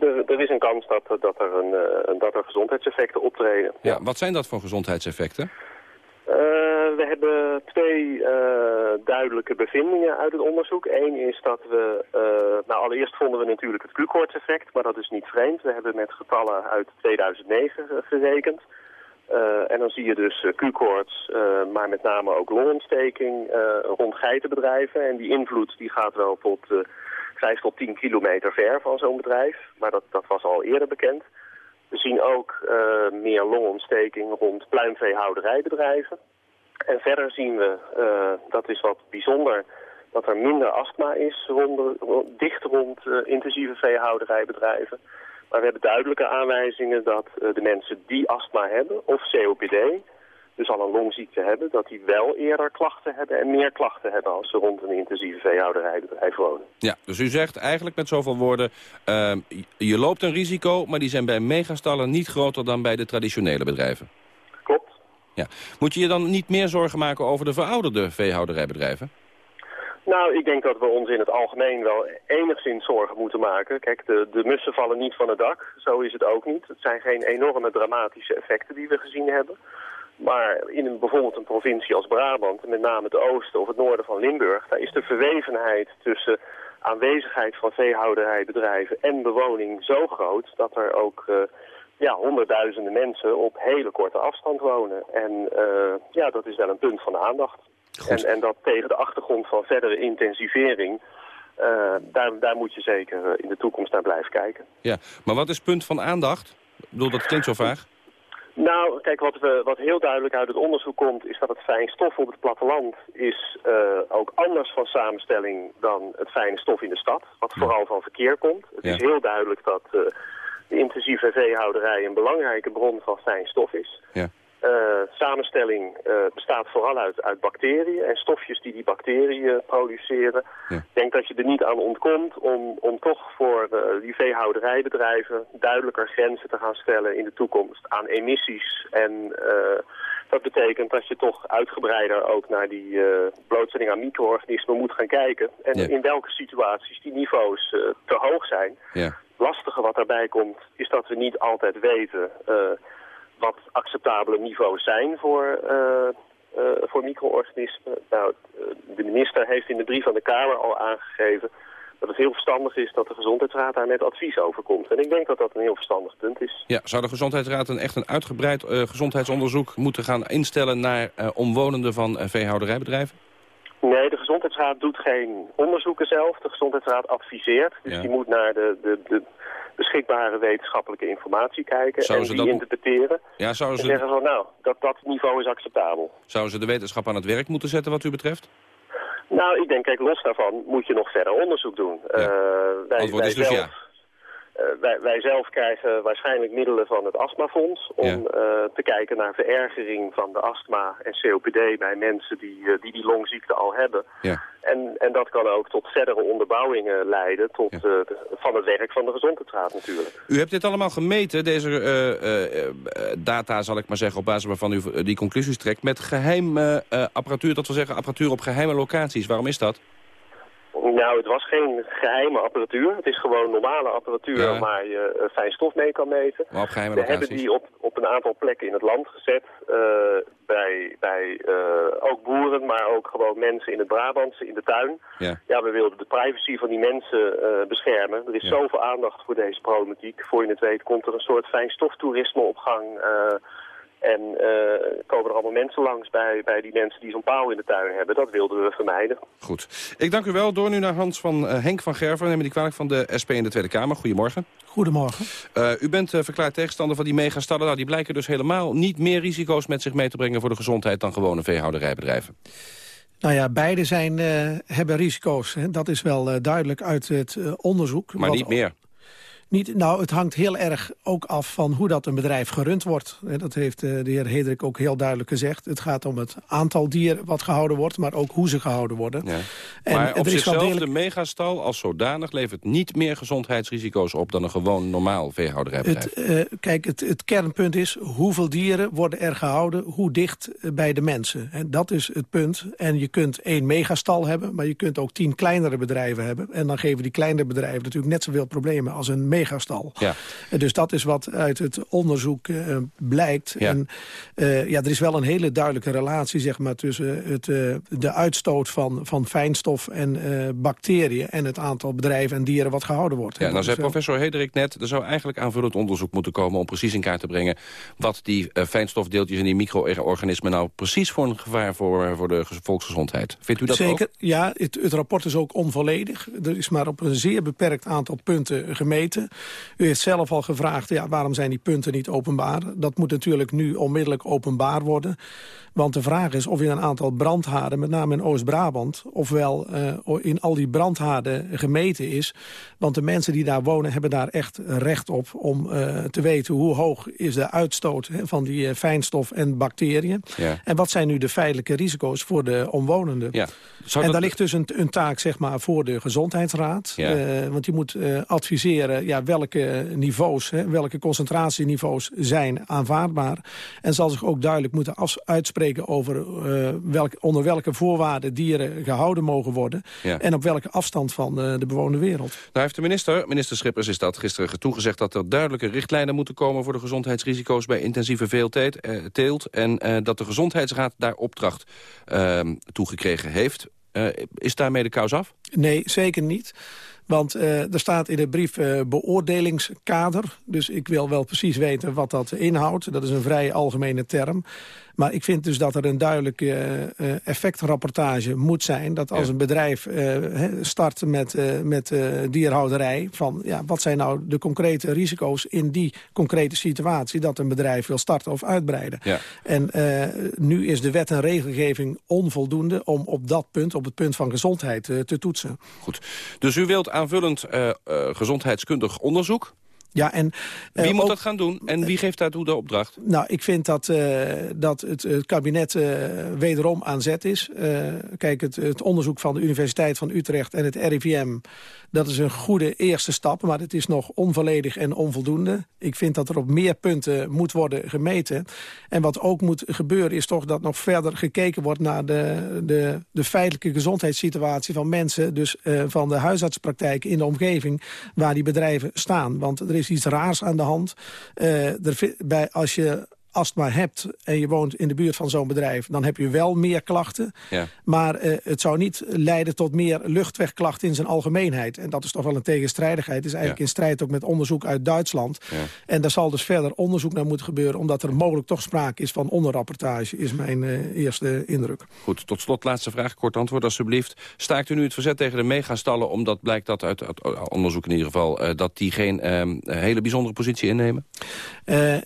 Er, er, is een kans dat, dat, er een, dat er gezondheidseffecten optreden. Ja, wat zijn dat voor gezondheidseffecten? Uh, we hebben twee uh, duidelijke bevindingen uit het onderzoek. Eén is dat we, uh, nou allereerst vonden we natuurlijk het Q-koortseffect, maar dat is niet vreemd. We hebben met getallen uit 2009 gerekend. en dan zie je dus Q-koorts, maar met name ook longontsteking rond geitenbedrijven. En die invloed die gaat wel tot 5 tot 10 kilometer ver van zo'n bedrijf, maar dat, dat was al eerder bekend. We zien ook uh, meer longontsteking rond pluimveehouderijbedrijven. En verder zien we, uh, dat is wat bijzonder, dat er minder astma is rond, dicht rond uh, intensieve veehouderijbedrijven. Maar we hebben duidelijke aanwijzingen dat de mensen die astma hebben, of COPD, dus al een longziekte hebben, dat die wel eerder klachten hebben en meer klachten hebben als ze rond een intensieve veehouderijbedrijf wonen. Ja, dus u zegt eigenlijk met zoveel woorden, uh, je loopt een risico, maar die zijn bij megastallen niet groter dan bij de traditionele bedrijven. Klopt. Ja. Moet je je dan niet meer zorgen maken over de verouderde veehouderijbedrijven? Nou, ik denk dat we ons in het algemeen wel enigszins zorgen moeten maken. Kijk, de, de mussen vallen niet van het dak. Zo is het ook niet. Het zijn geen enorme dramatische effecten die we gezien hebben. Maar in een, bijvoorbeeld een provincie als Brabant, met name het oosten of het noorden van Limburg, daar is de verwevenheid tussen aanwezigheid van veehouderijbedrijven en bewoning zo groot dat er ook uh, ja, honderdduizenden mensen op hele korte afstand wonen. En uh, ja, dat is wel een punt van aandacht. En, en dat tegen de achtergrond van verdere intensivering, uh, daar, daar moet je zeker in de toekomst naar blijven kijken. Ja, maar wat is punt van aandacht? Ik bedoel, dat klinkt zo vaag. Nou, kijk, wat, we, wat heel duidelijk uit het onderzoek komt... is dat het fijn stof op het platteland is uh, ook anders van samenstelling... dan het fijne stof in de stad, wat vooral van verkeer komt. Het Ja. is heel duidelijk dat uh, de intensieve veehouderij... een belangrijke bron van fijn stof is. Ja. Samenstelling uh, bestaat vooral uit, uit bacteriën en stofjes die die bacteriën produceren. Ja. Ik denk dat je er niet aan ontkomt om, om toch voor uh, die veehouderijbedrijven duidelijker grenzen te gaan stellen in de toekomst aan emissies. En dat betekent dat je toch uitgebreider ook naar die blootstelling aan micro-organismen moet gaan kijken. En Ja. in welke situaties die niveaus te hoog zijn. Ja. lastige wat daarbij komt is dat we niet altijd weten wat acceptabele niveaus zijn voor, uh, uh, voor micro-organismen. Nou, de minister heeft in de brief aan de Kamer al aangegeven dat het heel verstandig is dat de Gezondheidsraad daar met advies over komt. En ik denk dat dat een heel verstandig punt is. Ja, zou de Gezondheidsraad een echt een uitgebreid uh, gezondheidsonderzoek moeten gaan instellen naar uh, omwonenden van uh, veehouderijbedrijven? Nee, de Gezondheidsraad doet geen onderzoeken zelf. De Gezondheidsraad adviseert. Dus Ja. die moet naar de, de, de beschikbare wetenschappelijke informatie kijken Zouden en ze die dat- interpreteren. Ja, En ze, zeggen van nou, dat, dat niveau is acceptabel. zouden ze de wetenschap aan het werk moeten zetten wat u betreft? Nou, ik denk, kijk, los daarvan moet je nog verder onderzoek doen. Ja. Uh, wij, Antwoord wij is dus zelf, ja. Uh, wij, wij zelf krijgen waarschijnlijk middelen van het astmafonds om Ja. uh, te kijken naar verergering van de astma en COPD bij mensen die uh, die, die longziekte al hebben. Ja. En, en dat kan ook tot verdere onderbouwingen leiden tot, eh, van het werk van de Gezondheidsraad natuurlijk. U hebt dit allemaal gemeten, deze data zal ik maar zeggen, op basis waarvan u die conclusies trekt, met geheime apparatuur, dat wil zeggen apparatuur op geheime locaties. Waarom is dat? Nou, het was geen geheime apparatuur. Het is gewoon normale apparatuur waar je uh, fijn stof mee kan meten. Maar op geheime We locaties? hebben die op, op een aantal plekken in het land gezet. Uh, bij bij uh, ook boeren, maar ook gewoon mensen in het Brabantse, in de tuin. Ja, ja we wilden de privacy van die mensen beschermen. Er is Ja. zoveel aandacht voor deze problematiek. Voor je het weet komt er een soort fijnstoftoerisme op gang... En uh, komen er allemaal mensen langs bij, bij die mensen die zo'n paal in de tuin hebben. Dat wilden we vermijden. Goed. Ik dank u wel. Door nu naar Hans van uh, Henk van Gerven. Neem me die kwalijk van de SP in de Tweede Kamer. Goedemorgen. Goedemorgen. Uh, u bent verklaard tegenstander van die megastallen. Nou, die blijken dus helemaal niet meer risico's met zich mee te brengen voor de gezondheid dan gewone veehouderijbedrijven. Nou ja, beide zijn, hebben risico's. Hè. Dat is wel duidelijk uit het onderzoek. Maar niet meer. Niet, nou, het hangt heel erg ook af van hoe dat een bedrijf gerund wordt. Dat heeft de heer Hedrik ook heel duidelijk gezegd. Het gaat om het aantal dieren wat gehouden wordt, maar ook hoe ze gehouden worden. Ja. En maar op zichzelf, degelijk... de megastal als zodanig levert niet meer gezondheidsrisico's op dan een gewoon normaal veehouderijbedrijf. Het, uh, kijk, het, het, kernpunt is hoeveel dieren worden er gehouden, hoe dicht bij de mensen. En dat is het punt. En je kunt één megastal hebben, maar je kunt ook tien kleinere bedrijven hebben. En dan geven die kleinere bedrijven natuurlijk net zoveel problemen als een megastal. Ja. Dus dat is wat uit het onderzoek uh, blijkt. Ja. En uh, ja, er is wel een hele duidelijke relatie zeg maar, tussen het, uh, de uitstoot van, van fijnstof en bacteriën... en het aantal bedrijven en dieren wat gehouden wordt. Ja, nou zei professor Hederik net, er zou eigenlijk aanvullend onderzoek moeten komen... om precies in kaart te brengen wat die fijnstofdeeltjes in die micro-organismen... nou precies voor een gevaar voor, voor de volksgezondheid. Vindt u dat Zeker, ook? ja. Het, het rapport is ook onvolledig. Er is maar op een zeer beperkt aantal punten gemeten. U heeft zelf al gevraagd, ja, waarom zijn die punten niet openbaar? Dat moet natuurlijk nu onmiddellijk openbaar worden. Want de vraag is of in een aantal brandhaarden, met name in Oost-Brabant... ofwel uh, in al die brandhaarden gemeten is. Want de mensen die daar wonen hebben daar echt recht op... om uh, te weten hoe hoog is de uitstoot van die uh, fijnstof en bacteriën. Ja. En wat zijn nu de feitelijke risico's voor de omwonenden. Ja. en dat... daar ligt dus een, een, taak zeg maar, voor de Gezondheidsraad. Ja. want die moet adviseren ja, welke niveaus, hè, welke concentratieniveaus zijn aanvaardbaar. En zal zich ook duidelijk moeten uitspreken over uh, welk, onder welke voorwaarden dieren gehouden mogen worden. Ja. En op welke afstand van uh, de bewoonde wereld. Nou heeft de minister, minister Schippers is dat gisteren toegezegd... dat er duidelijke richtlijnen moeten komen voor de gezondheidsrisico's... bij intensieve veelteelt, uh, teelt, en dat de Gezondheidsraad daar opdracht ehm, toegekregen heeft. is daarmee de kous af? Nee, zeker niet. Want uh, er staat in de brief uh, beoordelingskader. Dus ik wil wel precies weten wat dat inhoudt. Dat is een vrij algemene term. Maar ik vind dus dat er een duidelijke uh, effectrapportage moet zijn. Dat als een bedrijf start met, met dierhouderij... van ja, wat zijn nou de concrete risico's in die concrete situatie... dat een bedrijf wil starten of uitbreiden. Ja. En nu is de wet en regelgeving onvoldoende... om op dat punt, op het punt van gezondheid, te toetsen. Goed. Dus u wilt aanvullend gezondheidskundig onderzoek. Ja, en, uh, wie moet ook, dat gaan doen en wie geeft daartoe de opdracht? Nou, ik vind dat, uh, dat het, het kabinet uh, wederom aan zet is. kijk, het, het, onderzoek van de Universiteit van Utrecht en het RIVM... dat is een goede eerste stap, maar het is nog onvolledig en onvoldoende. Ik vind dat er op meer punten moet worden gemeten. En wat ook moet gebeuren is toch dat nog verder gekeken wordt... naar de, de, de feitelijke gezondheidssituatie van mensen... dus van de huisartspraktijk in de omgeving waar die bedrijven staan. Want er is iets raars aan de hand. Uh, er, bij, als je astma hebt en je woont in de buurt van zo'n bedrijf... dan heb je wel meer klachten. Ja. Maar uh, het zou niet leiden tot meer luchtwegklachten in zijn algemeenheid. En dat is toch wel een tegenstrijdigheid. Het is eigenlijk Ja. in strijd ook met onderzoek uit Duitsland. Ja. En daar zal dus verder onderzoek naar moeten gebeuren... omdat er mogelijk toch sprake is van onderrapportage... is mijn uh, eerste indruk. Goed, tot slot laatste vraag, kort antwoord alsjeblieft. Staakt u nu het verzet tegen de megastallen... omdat blijkt dat uit, uit onderzoek in ieder geval... Uh, dat die geen uh, hele bijzondere positie innemen?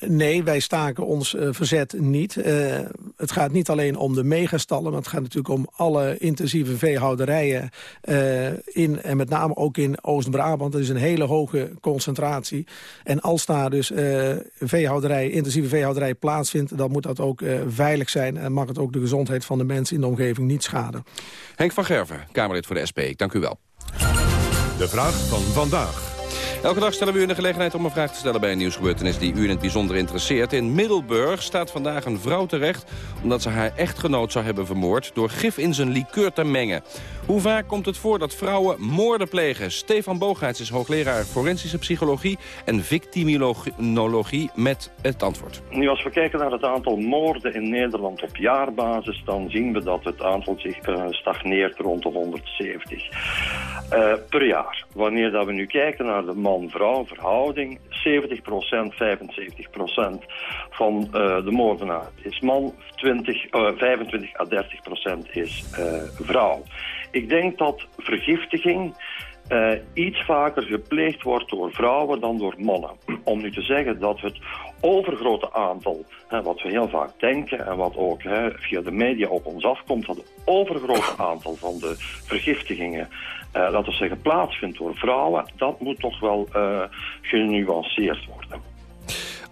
Nee, wij staken ons ons verzet niet. het gaat niet alleen om de megastallen, maar het gaat natuurlijk om alle intensieve veehouderijen in, en met name ook in Oost-Brabant. Dat is een hele hoge concentratie. En als daar dus veehouderij, intensieve veehouderij plaatsvindt, dan moet dat ook veilig zijn en mag het ook de gezondheid van de mensen in de omgeving niet schaden. Henk van Gerven, Kamerlid voor de SP. Dank u wel. De vraag van vandaag. Elke dag stellen we u de gelegenheid om een vraag te stellen bij een nieuwsgebeurtenis die u in het bijzonder interesseert. In Middelburg staat vandaag een vrouw terecht omdat ze haar echtgenoot zou hebben vermoord door gif in zijn liqueur te mengen. Hoe vaak komt het voor dat vrouwen moorden plegen? Stefan Boogaerts is hoogleraar forensische psychologie en victimologie met het antwoord. Nu, als we kijken naar het aantal moorden in Nederland op jaarbasis, dan zien we dat het aantal zich uh, stagneert rond de 170 uh, per jaar. Wanneer dat we nu kijken naar de man-vrouw verhouding, 70% 75% van uh, de moordenaar is man, 20, 25 à 30% is vrouw. Ik denk dat vergiftiging iets vaker gepleegd wordt door vrouwen dan door mannen. Om nu te zeggen dat het overgrote aantal, hè, wat we heel vaak denken en wat ook hè, via de media op ons afkomt, dat het overgrote aantal van de vergiftigingen, uh, laten we zeggen, plaatsvindt door vrouwen, dat moet toch wel uh, genuanceerd worden.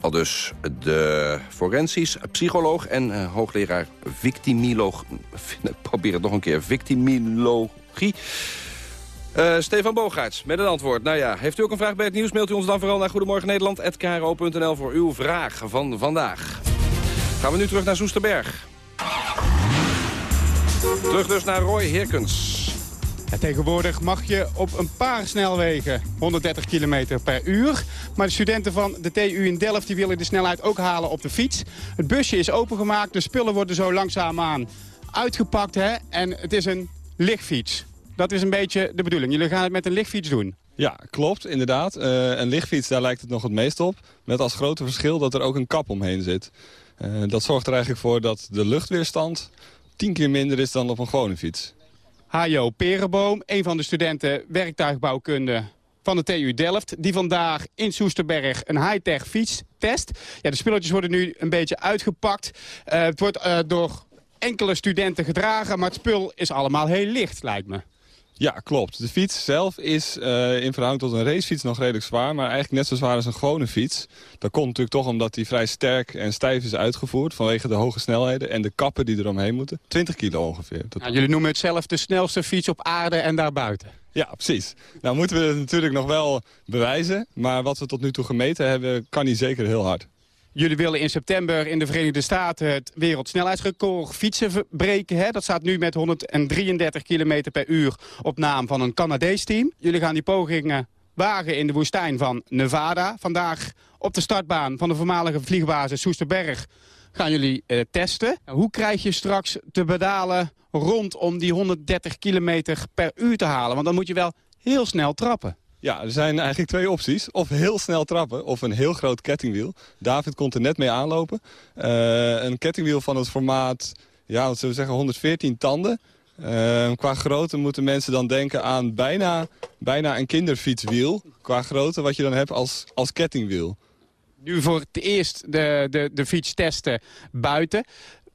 Al dus de forensisch psycholoog en uh, hoogleraar victimoloog... <laughs> probeer het nog een keer, victimologie... Uh, Stefan Boogaerts met een antwoord. Nou ja, heeft u ook een vraag bij het nieuws? Mailt u ons dan vooral naar Goedemorgen Nederland@kro.nl voor uw vraag van vandaag. Gaan we nu terug naar Soesterberg. Terug dus naar Roy Heerkens. En tegenwoordig mag je op een paar snelwegen 130 km per uur. Maar de studenten van de TU in Delft die willen de snelheid ook halen op de fiets. Het busje is opengemaakt, de spullen worden zo langzaamaan uitgepakt. Hè? En het is een lichtfiets. Dat is een beetje de bedoeling. Jullie gaan het met een lichtfiets doen. Ja, klopt, inderdaad. Uh, een lichtfiets, daar lijkt het nog het meest op. Met als grote verschil dat er ook een kap omheen zit. Uh, dat zorgt er eigenlijk voor dat de luchtweerstand tien keer minder is dan op een gewone fiets. Hajo Perenboom, een van de studenten werktuigbouwkunde van de TU Delft... die vandaag in Soesterberg een high-tech fiets test. Ja, de spulletjes worden nu een beetje uitgepakt. Uh, het wordt uh, door enkele studenten gedragen, maar het spul is allemaal heel licht, lijkt me. Ja, klopt. De fiets zelf is uh, in verhouding tot een racefiets nog redelijk zwaar... maar eigenlijk net zo zwaar als een gewone fiets. Dat komt natuurlijk toch omdat die vrij sterk en stijf is uitgevoerd... vanwege de hoge snelheden en de kappen die eromheen moeten. 20 kilo ongeveer. Nou, jullie noemen het zelf de snelste fiets op aarde en daarbuiten. Ja, precies. Nou moeten we het natuurlijk nog wel bewijzen... maar wat we tot nu toe gemeten hebben, kan niet zeker heel hard. Jullie willen in september in de Verenigde Staten het wereldsnelheidsrecord fietsen breken. Hè? Dat staat nu met 133 km per uur op naam van een Canadees team. Jullie gaan die pogingen wagen in de woestijn van Nevada. Vandaag op de startbaan van de voormalige vliegbasis Soesterberg gaan jullie uh, testen. Hoe krijg je straks de pedalen rond om die 130 km per uur te halen? Want dan moet je wel heel snel trappen. Ja, er zijn eigenlijk twee opties. Of heel snel trappen, of een heel groot kettingwiel. David kon er net mee aanlopen. Uh, een kettingwiel van het formaat, ja, zullen we zeggen, 114 tanden. Uh, qua grootte moeten mensen dan denken aan bijna, bijna een kinderfietswiel. Qua grootte wat je dan hebt als, als kettingwiel. Nu voor het eerst de, de, de fiets testen buiten.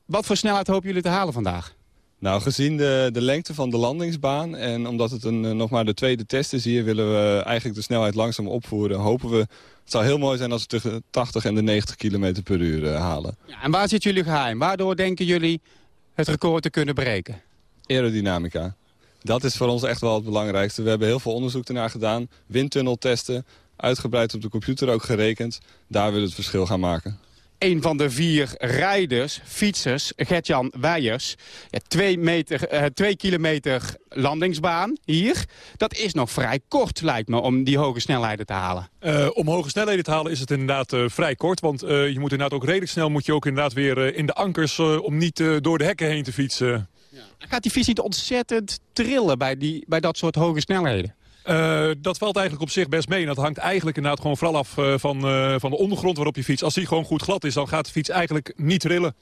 Wat voor snelheid hopen jullie te halen vandaag? Nou, gezien de, de lengte van de landingsbaan en omdat het een, nog maar de tweede test is hier... willen we eigenlijk de snelheid langzaam opvoeren. Hopen we, het zou heel mooi zijn als we tussen de 80 en de 90 km per uur uh, halen. Ja, en waar zit jullie geheim? Waardoor denken jullie het record te kunnen breken? Aerodynamica. Dat is voor ons echt wel het belangrijkste. We hebben heel veel onderzoek ernaar gedaan. Windtunneltesten, uitgebreid op de computer ook gerekend. Daar willen we het verschil gaan maken een van de vier rijders, fietsers, Gertjan Weijers... Ja, twee, meter, uh, twee kilometer landingsbaan hier. Dat is nog vrij kort, lijkt me, om die hoge snelheden te halen. Uh, om hoge snelheden te halen is het inderdaad uh, vrij kort. Want je moet inderdaad ook redelijk snel moet je ook inderdaad weer in de ankers... om niet door de hekken heen te fietsen. Ja. Gaat die fiets niet ontzettend trillen bij, die, bij dat soort hoge snelheden? Uh, dat valt eigenlijk op zich best mee. En dat hangt eigenlijk inderdaad gewoon vooral af uh, van, uh, van de ondergrond waarop je fiets. Als die gewoon goed glad is, dan gaat de fiets eigenlijk niet trillen.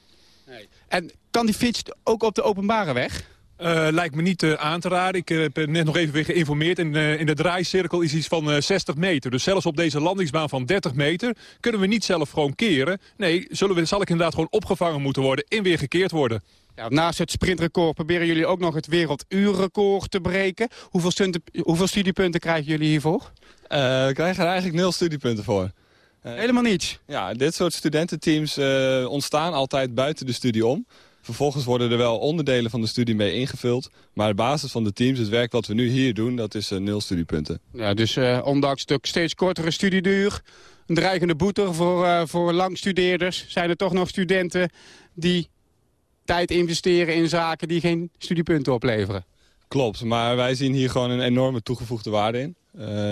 Nee. En kan die fiets ook op de openbare weg? Lijkt me niet aan te raden. Ik heb net nog even weer geïnformeerd. In, in de draaicirkel is iets van 60 meter. Dus zelfs op deze landingsbaan van 30 meter... kunnen we niet zelf gewoon keren. Nee, zullen we, zal ik inderdaad gewoon opgevangen moeten worden... en weer gekeerd worden. Ja, naast het sprintrecord proberen jullie ook nog het werelduurrecord te breken. Hoeveel, hoeveel studiepunten krijgen jullie hiervoor? we krijgen er eigenlijk nul studiepunten voor. Helemaal niets? Ja, dit soort studententeams ontstaan altijd buiten de studie om. Vervolgens worden er wel onderdelen van de studie mee ingevuld. Maar de basis van de teams, het werk wat we nu hier doen, dat is nul studiepunten. Ja, dus ondanks de steeds kortere studieduur, een dreigende boete voor, voor langstudeerders... zijn er toch nog studenten die tijd investeren in zaken die geen studiepunten opleveren. Klopt, maar wij zien hier gewoon een enorme toegevoegde waarde in.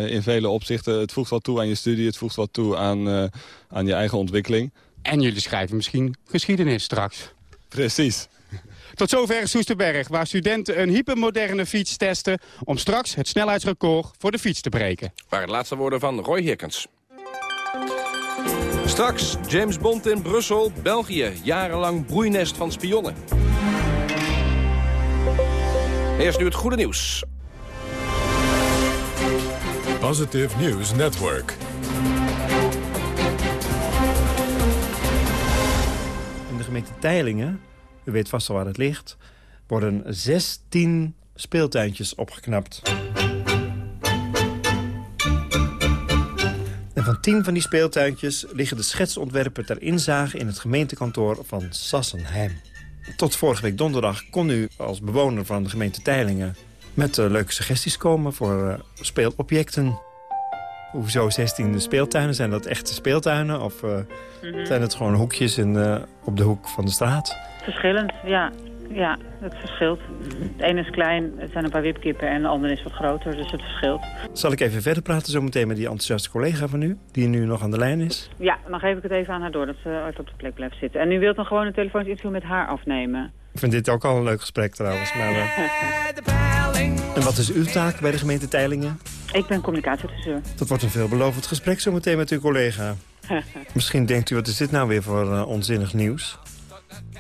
in vele opzichten, het voegt wat toe aan je studie, het voegt wat toe aan, aan je eigen ontwikkeling. En jullie schrijven misschien geschiedenis straks. Precies. Tot zover Soesterberg, waar studenten een hypermoderne fiets testen... om straks het snelheidsrecord voor de fiets te breken. Waar het laatste woorden van Roy Hirkens. Straks James Bond in Brussel, België. Jarenlang broeinest van spionnen. Eerst nu het goede nieuws. Positive News Network. gemeente Teilingen, u weet vast al waar het ligt... worden 16 speeltuintjes opgeknapt. Van 10 van die speeltuintjes liggen de schetsontwerpen ter inzage... in het gemeentekantoor van Sassenheim. Tot vorige week donderdag kon u als bewoner van de gemeente Teilingen... met uh, leuke suggesties komen voor uh, speelobjecten. Hoezo 16 speeltuinen? Zijn dat echte speeltuinen? Of uh, mm -hmm. zijn het gewoon hoekjes in, op de hoek van de straat? Verschillend, ja. Ja, het verschilt. Het ene is klein, het zijn een paar wipkippen en de andere is wat groter, dus het verschilt. Zal ik even verder praten zo meteen met die enthousiaste collega van u, die nu nog aan de lijn is? Ja, dan geef ik het even aan haar door, dat ze uit op de plek blijft zitten. En u wilt dan gewoon een telefonisch interview met haar afnemen? Ik vind dit ook al een leuk gesprek trouwens. Maar, uh... en wat is uw taak bij de gemeente Teilingen? Ik ben communicatieadviseur. Dat wordt een veelbelovend gesprek zo meteen met uw collega. <laughs> Misschien denkt u, wat is dit nou weer voor uh, onzinnig nieuws?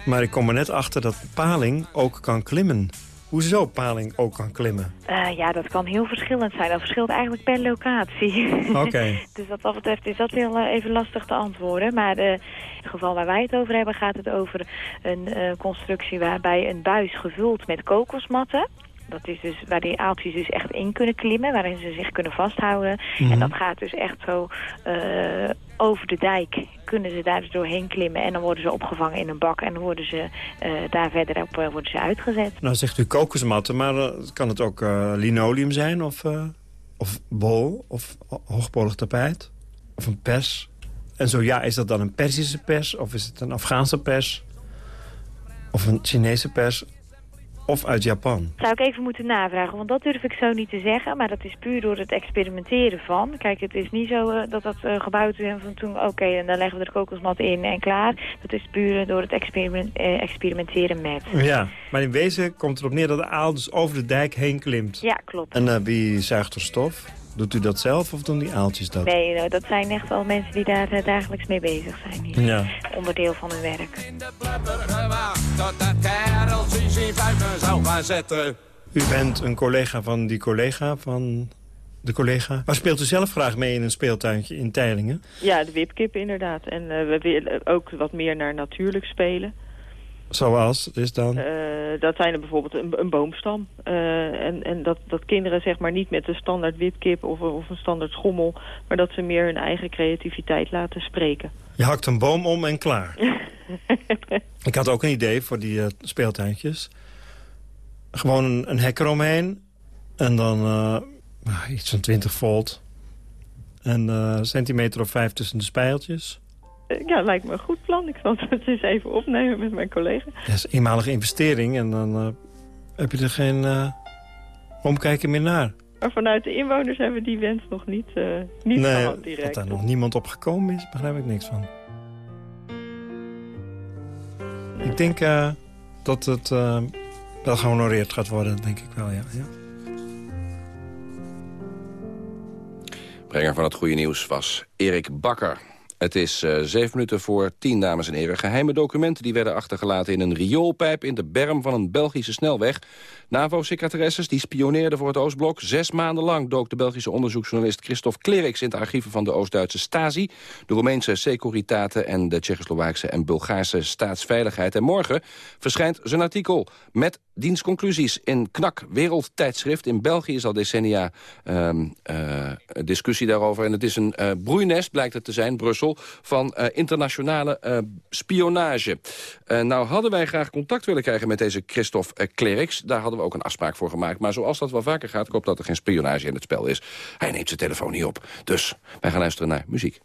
Maar ik kom er net achter dat paling ook kan klimmen. Hoezo paling ook kan klimmen? Uh, ja, dat kan heel verschillend zijn. Dat verschilt eigenlijk per locatie. <laughs> Oké. Okay. dus wat dat betreft is dat heel uh, even lastig te antwoorden. Maar uh, in het geval waar wij het over hebben gaat het over een constructie waarbij een buis gevuld met kokosmatten... Dat is dus waar die aaltjes dus echt in kunnen klimmen, waarin ze zich kunnen vasthouden. Mm -hmm. En dat gaat dus echt zo uh, over de dijk, kunnen ze daar dus doorheen klimmen. En dan worden ze opgevangen in een bak en dan worden ze uh, daar verder op uh, worden ze uitgezet. Nou zegt u kokosmatten, maar kan het ook linoleum zijn of, of bol of hoogpolig tapijt? Of een pers? En zo ja, is dat dan een Persische pers of is het een Afghaanse pers? Of een Chinese pers? Of uit Japan? Zou ik even moeten navragen, want dat durf ik zo niet te zeggen. Maar dat is puur door het experimenteren van. Kijk, het is niet zo uh, dat dat uh, gebouwd is en van toen, oké, okay, en dan leggen we de kokosmat in en klaar. Dat is puur door het experiment, uh, experimenteren met. Ja, maar in wezen komt erop neer dat de aal dus over de dijk heen klimt. Ja, klopt. En wie zuigt er stof? Doet u dat zelf of doen die aaltjes dat? Nee, dat zijn echt wel mensen die daar uh, dagelijks mee bezig zijn. Hier. Ja. Onderdeel van hun werk. U bent een collega van die collega van de collega. Maar speelt u zelf graag mee in een speeltuintje in Teilingen? Ja, de wipkip inderdaad. En uh, we willen ook wat meer naar natuurlijk spelen. Zoals? Dus dan? Uh, dat zijn er bijvoorbeeld een, een boomstam. Uh, en en dat, dat kinderen zeg maar niet met de standaard wipkip of, of een standaard schommel... maar dat ze meer hun eigen creativiteit laten spreken. Je hakt een boom om en klaar. <laughs> Ik had ook een idee voor die uh, speeltuintjes. Gewoon een, een hek eromheen. En dan iets van 20 volt. En een centimeter of vijf tussen de spijltjes. Ja, lijkt me een goed plan. Ik zal het eens even opnemen met mijn collega. Dat is een eenmalige investering en dan uh, heb je er geen uh, omkijken meer naar. Maar vanuit de inwoners hebben we die wens nog niet, uh, niet nee, gehad direct. dat daar nog niemand op gekomen is, begrijp ik niks van. Ik denk dat het wel gehonoreerd gaat worden, denk ik wel, ja. ja. Brenger van het goede nieuws was Erik Bakker. Het is uh, zeven minuten voor tien, dames en heren. Geheime documenten die werden achtergelaten in een rioolpijp... in de berm van een Belgische snelweg. NAVO-secretaresses die spioneerden voor het Oostblok. Zes maanden lang dook de Belgische onderzoeksjournalist Christophe Kleriks... in de archieven van de Oost-Duitse Stasi, de Roemeense Securitate... en de Tsjechoslowaakse en Bulgaarse staatsveiligheid. En morgen verschijnt zijn artikel met dienstconclusies in KNAK, wereldtijdschrift. In België is al decennia um, uh, discussie daarover. En het is een uh, broeinest, blijkt het te zijn, Brussel... van uh, internationale spionage. nou hadden wij graag contact willen krijgen met deze Christophe Kleriks. Daar hadden we ook een afspraak voor gemaakt. Maar zoals dat wel vaker gaat, ik hoop dat er geen spionage in het spel is. Hij neemt zijn telefoon niet op. Dus wij gaan luisteren naar muziek.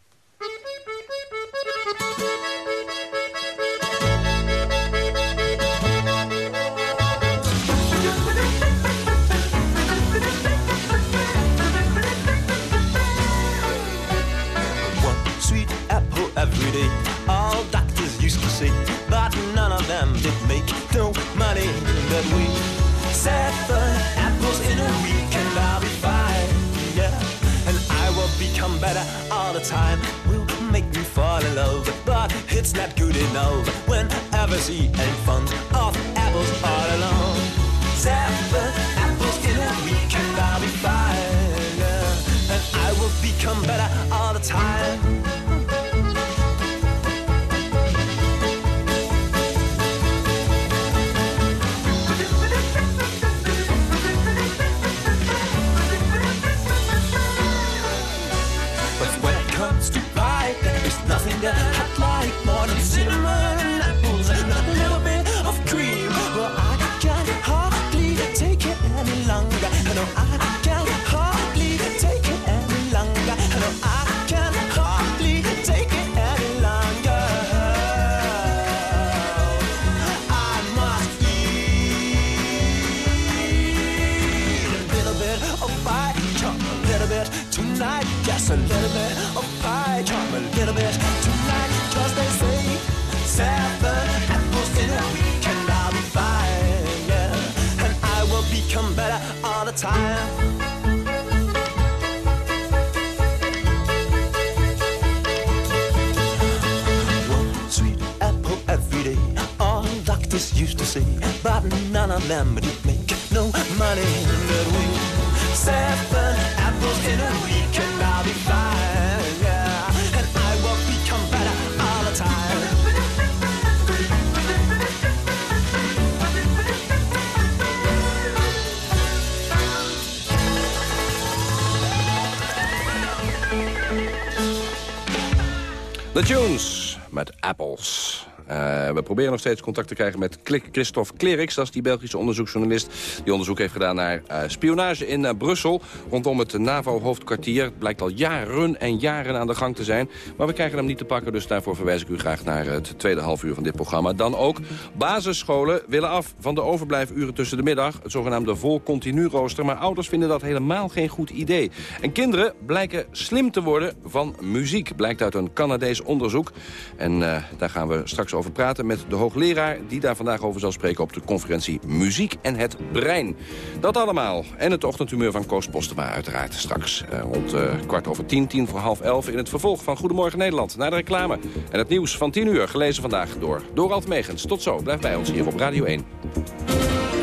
All doctors used to say, but none of them did make no money that way. the apples in a week and I'll be fine, yeah. And I will become better all the time. Will make me fall in love, but it's not good enough whenever she ain't fond of apples all alone. Seven apples in a week and I'll be fine, yeah. And I will become better all the time. Them did make no money that way. Seven apples in a week and I'll be fine, yeah. And I will become better all the time. The Tunes met Apples. Uh, we proberen nog steeds contact te krijgen met Christophe Kleriks. Dat is die Belgische onderzoeksjournalist die onderzoek heeft gedaan naar uh, spionage in uh, Brussel. Rondom het NAVO-hoofdkwartier. Het blijkt al jaren en jaren aan de gang te zijn. Maar we krijgen hem niet te pakken, dus daarvoor verwijs ik u graag naar het tweede halfuur van dit programma. Dan ook basisscholen willen af van de overblijfuren tussen de middag. Het zogenaamde vol-continu rooster. Maar ouders vinden dat helemaal geen goed idee. En kinderen blijken slim te worden van muziek. Blijkt uit een Canadees onderzoek. En daar gaan we straks over praten met de hoogleraar... die daar vandaag over zal spreken op de conferentie Muziek en het Brein. Dat allemaal. En het ochtendhumeur van Koos Postema uiteraard straks. Eh, rond eh, kwart over tien, tien voor half elf... in het vervolg van Goedemorgen Nederland. Naar de reclame. En het nieuws van tien uur, gelezen vandaag door Dorald Megens. Tot zo, blijf bij ons hier op Radio 1.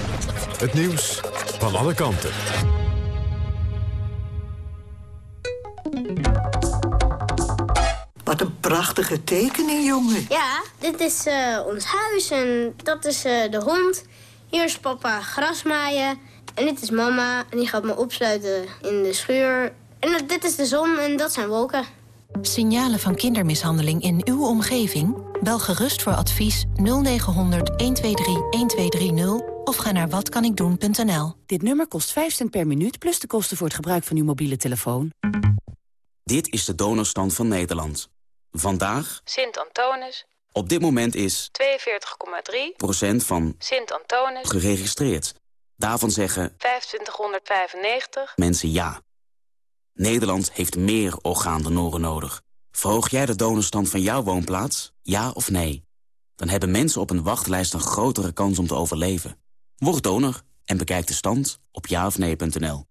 Het nieuws van alle kanten. Wat een prachtige tekening, jongen. Ja, dit is uh, ons huis en dat is uh, de hond. Hier is papa grasmaaien. En dit is mama en die gaat me opsluiten in de schuur. En dit is de zon en dat zijn wolken. Signalen van kindermishandeling in uw omgeving? Bel gerust voor advies 0900 123 1230 of ga naar watkanikdoen.nl. Dit nummer kost 5 cent per minuut plus de kosten voor het gebruik van uw mobiele telefoon. Dit is de donorstand van Nederland. Vandaag, Sint-Antonis, op dit moment is 42,3 procent van Sint-Antonis, geregistreerd. Daarvan zeggen 2595. mensen ja. Nederland heeft meer orgaandonoren nodig. Verhoog jij de donorstand van jouw woonplaats? Ja of nee? Dan hebben mensen op een wachtlijst een grotere kans om te overleven. Word donor en bekijk de stand op jaofnee.nl.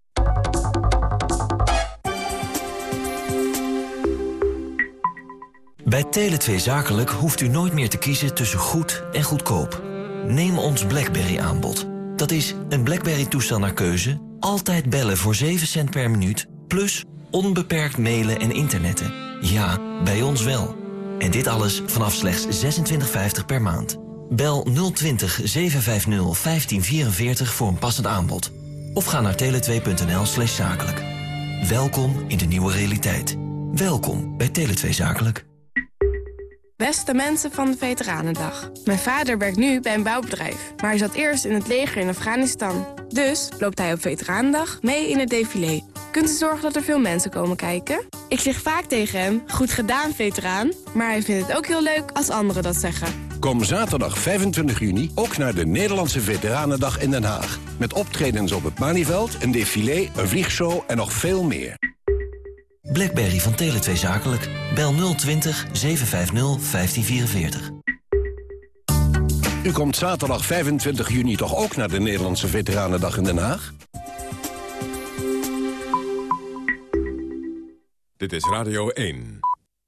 Bij Tele2 Zakelijk hoeft u nooit meer te kiezen tussen goed en goedkoop. Neem ons BlackBerry aanbod. Dat is een BlackBerry-toestel naar keuze, altijd bellen voor 7 cent per minuut... plus onbeperkt mailen en internetten. Ja, bij ons wel. En dit alles vanaf slechts 26,50 per maand. Bel 020 750 1544 voor een passend aanbod. Of ga naar tele2.nl slash zakelijk. Welkom in de nieuwe realiteit. Welkom bij Tele2 Zakelijk. Beste mensen van de Veteranendag. Mijn vader werkt nu bij een bouwbedrijf, maar hij zat eerst in het leger in Afghanistan. Dus loopt hij op Veteranendag mee in het défilé. Kunt u zorgen dat er veel mensen komen kijken? Ik zeg vaak tegen hem, goed gedaan veteraan, maar hij vindt het ook heel leuk als anderen dat zeggen. Kom zaterdag 25 juni ook naar de Nederlandse Veteranendag in Den Haag. Met optredens op het Malieveld, een défilé, een vliegshow en nog veel meer. BlackBerry van Tele2 Zakelijk. Bel 020 750 1544. U komt zaterdag 25 juni toch ook naar de Nederlandse Veteranendag in Den Haag? Dit is Radio 1.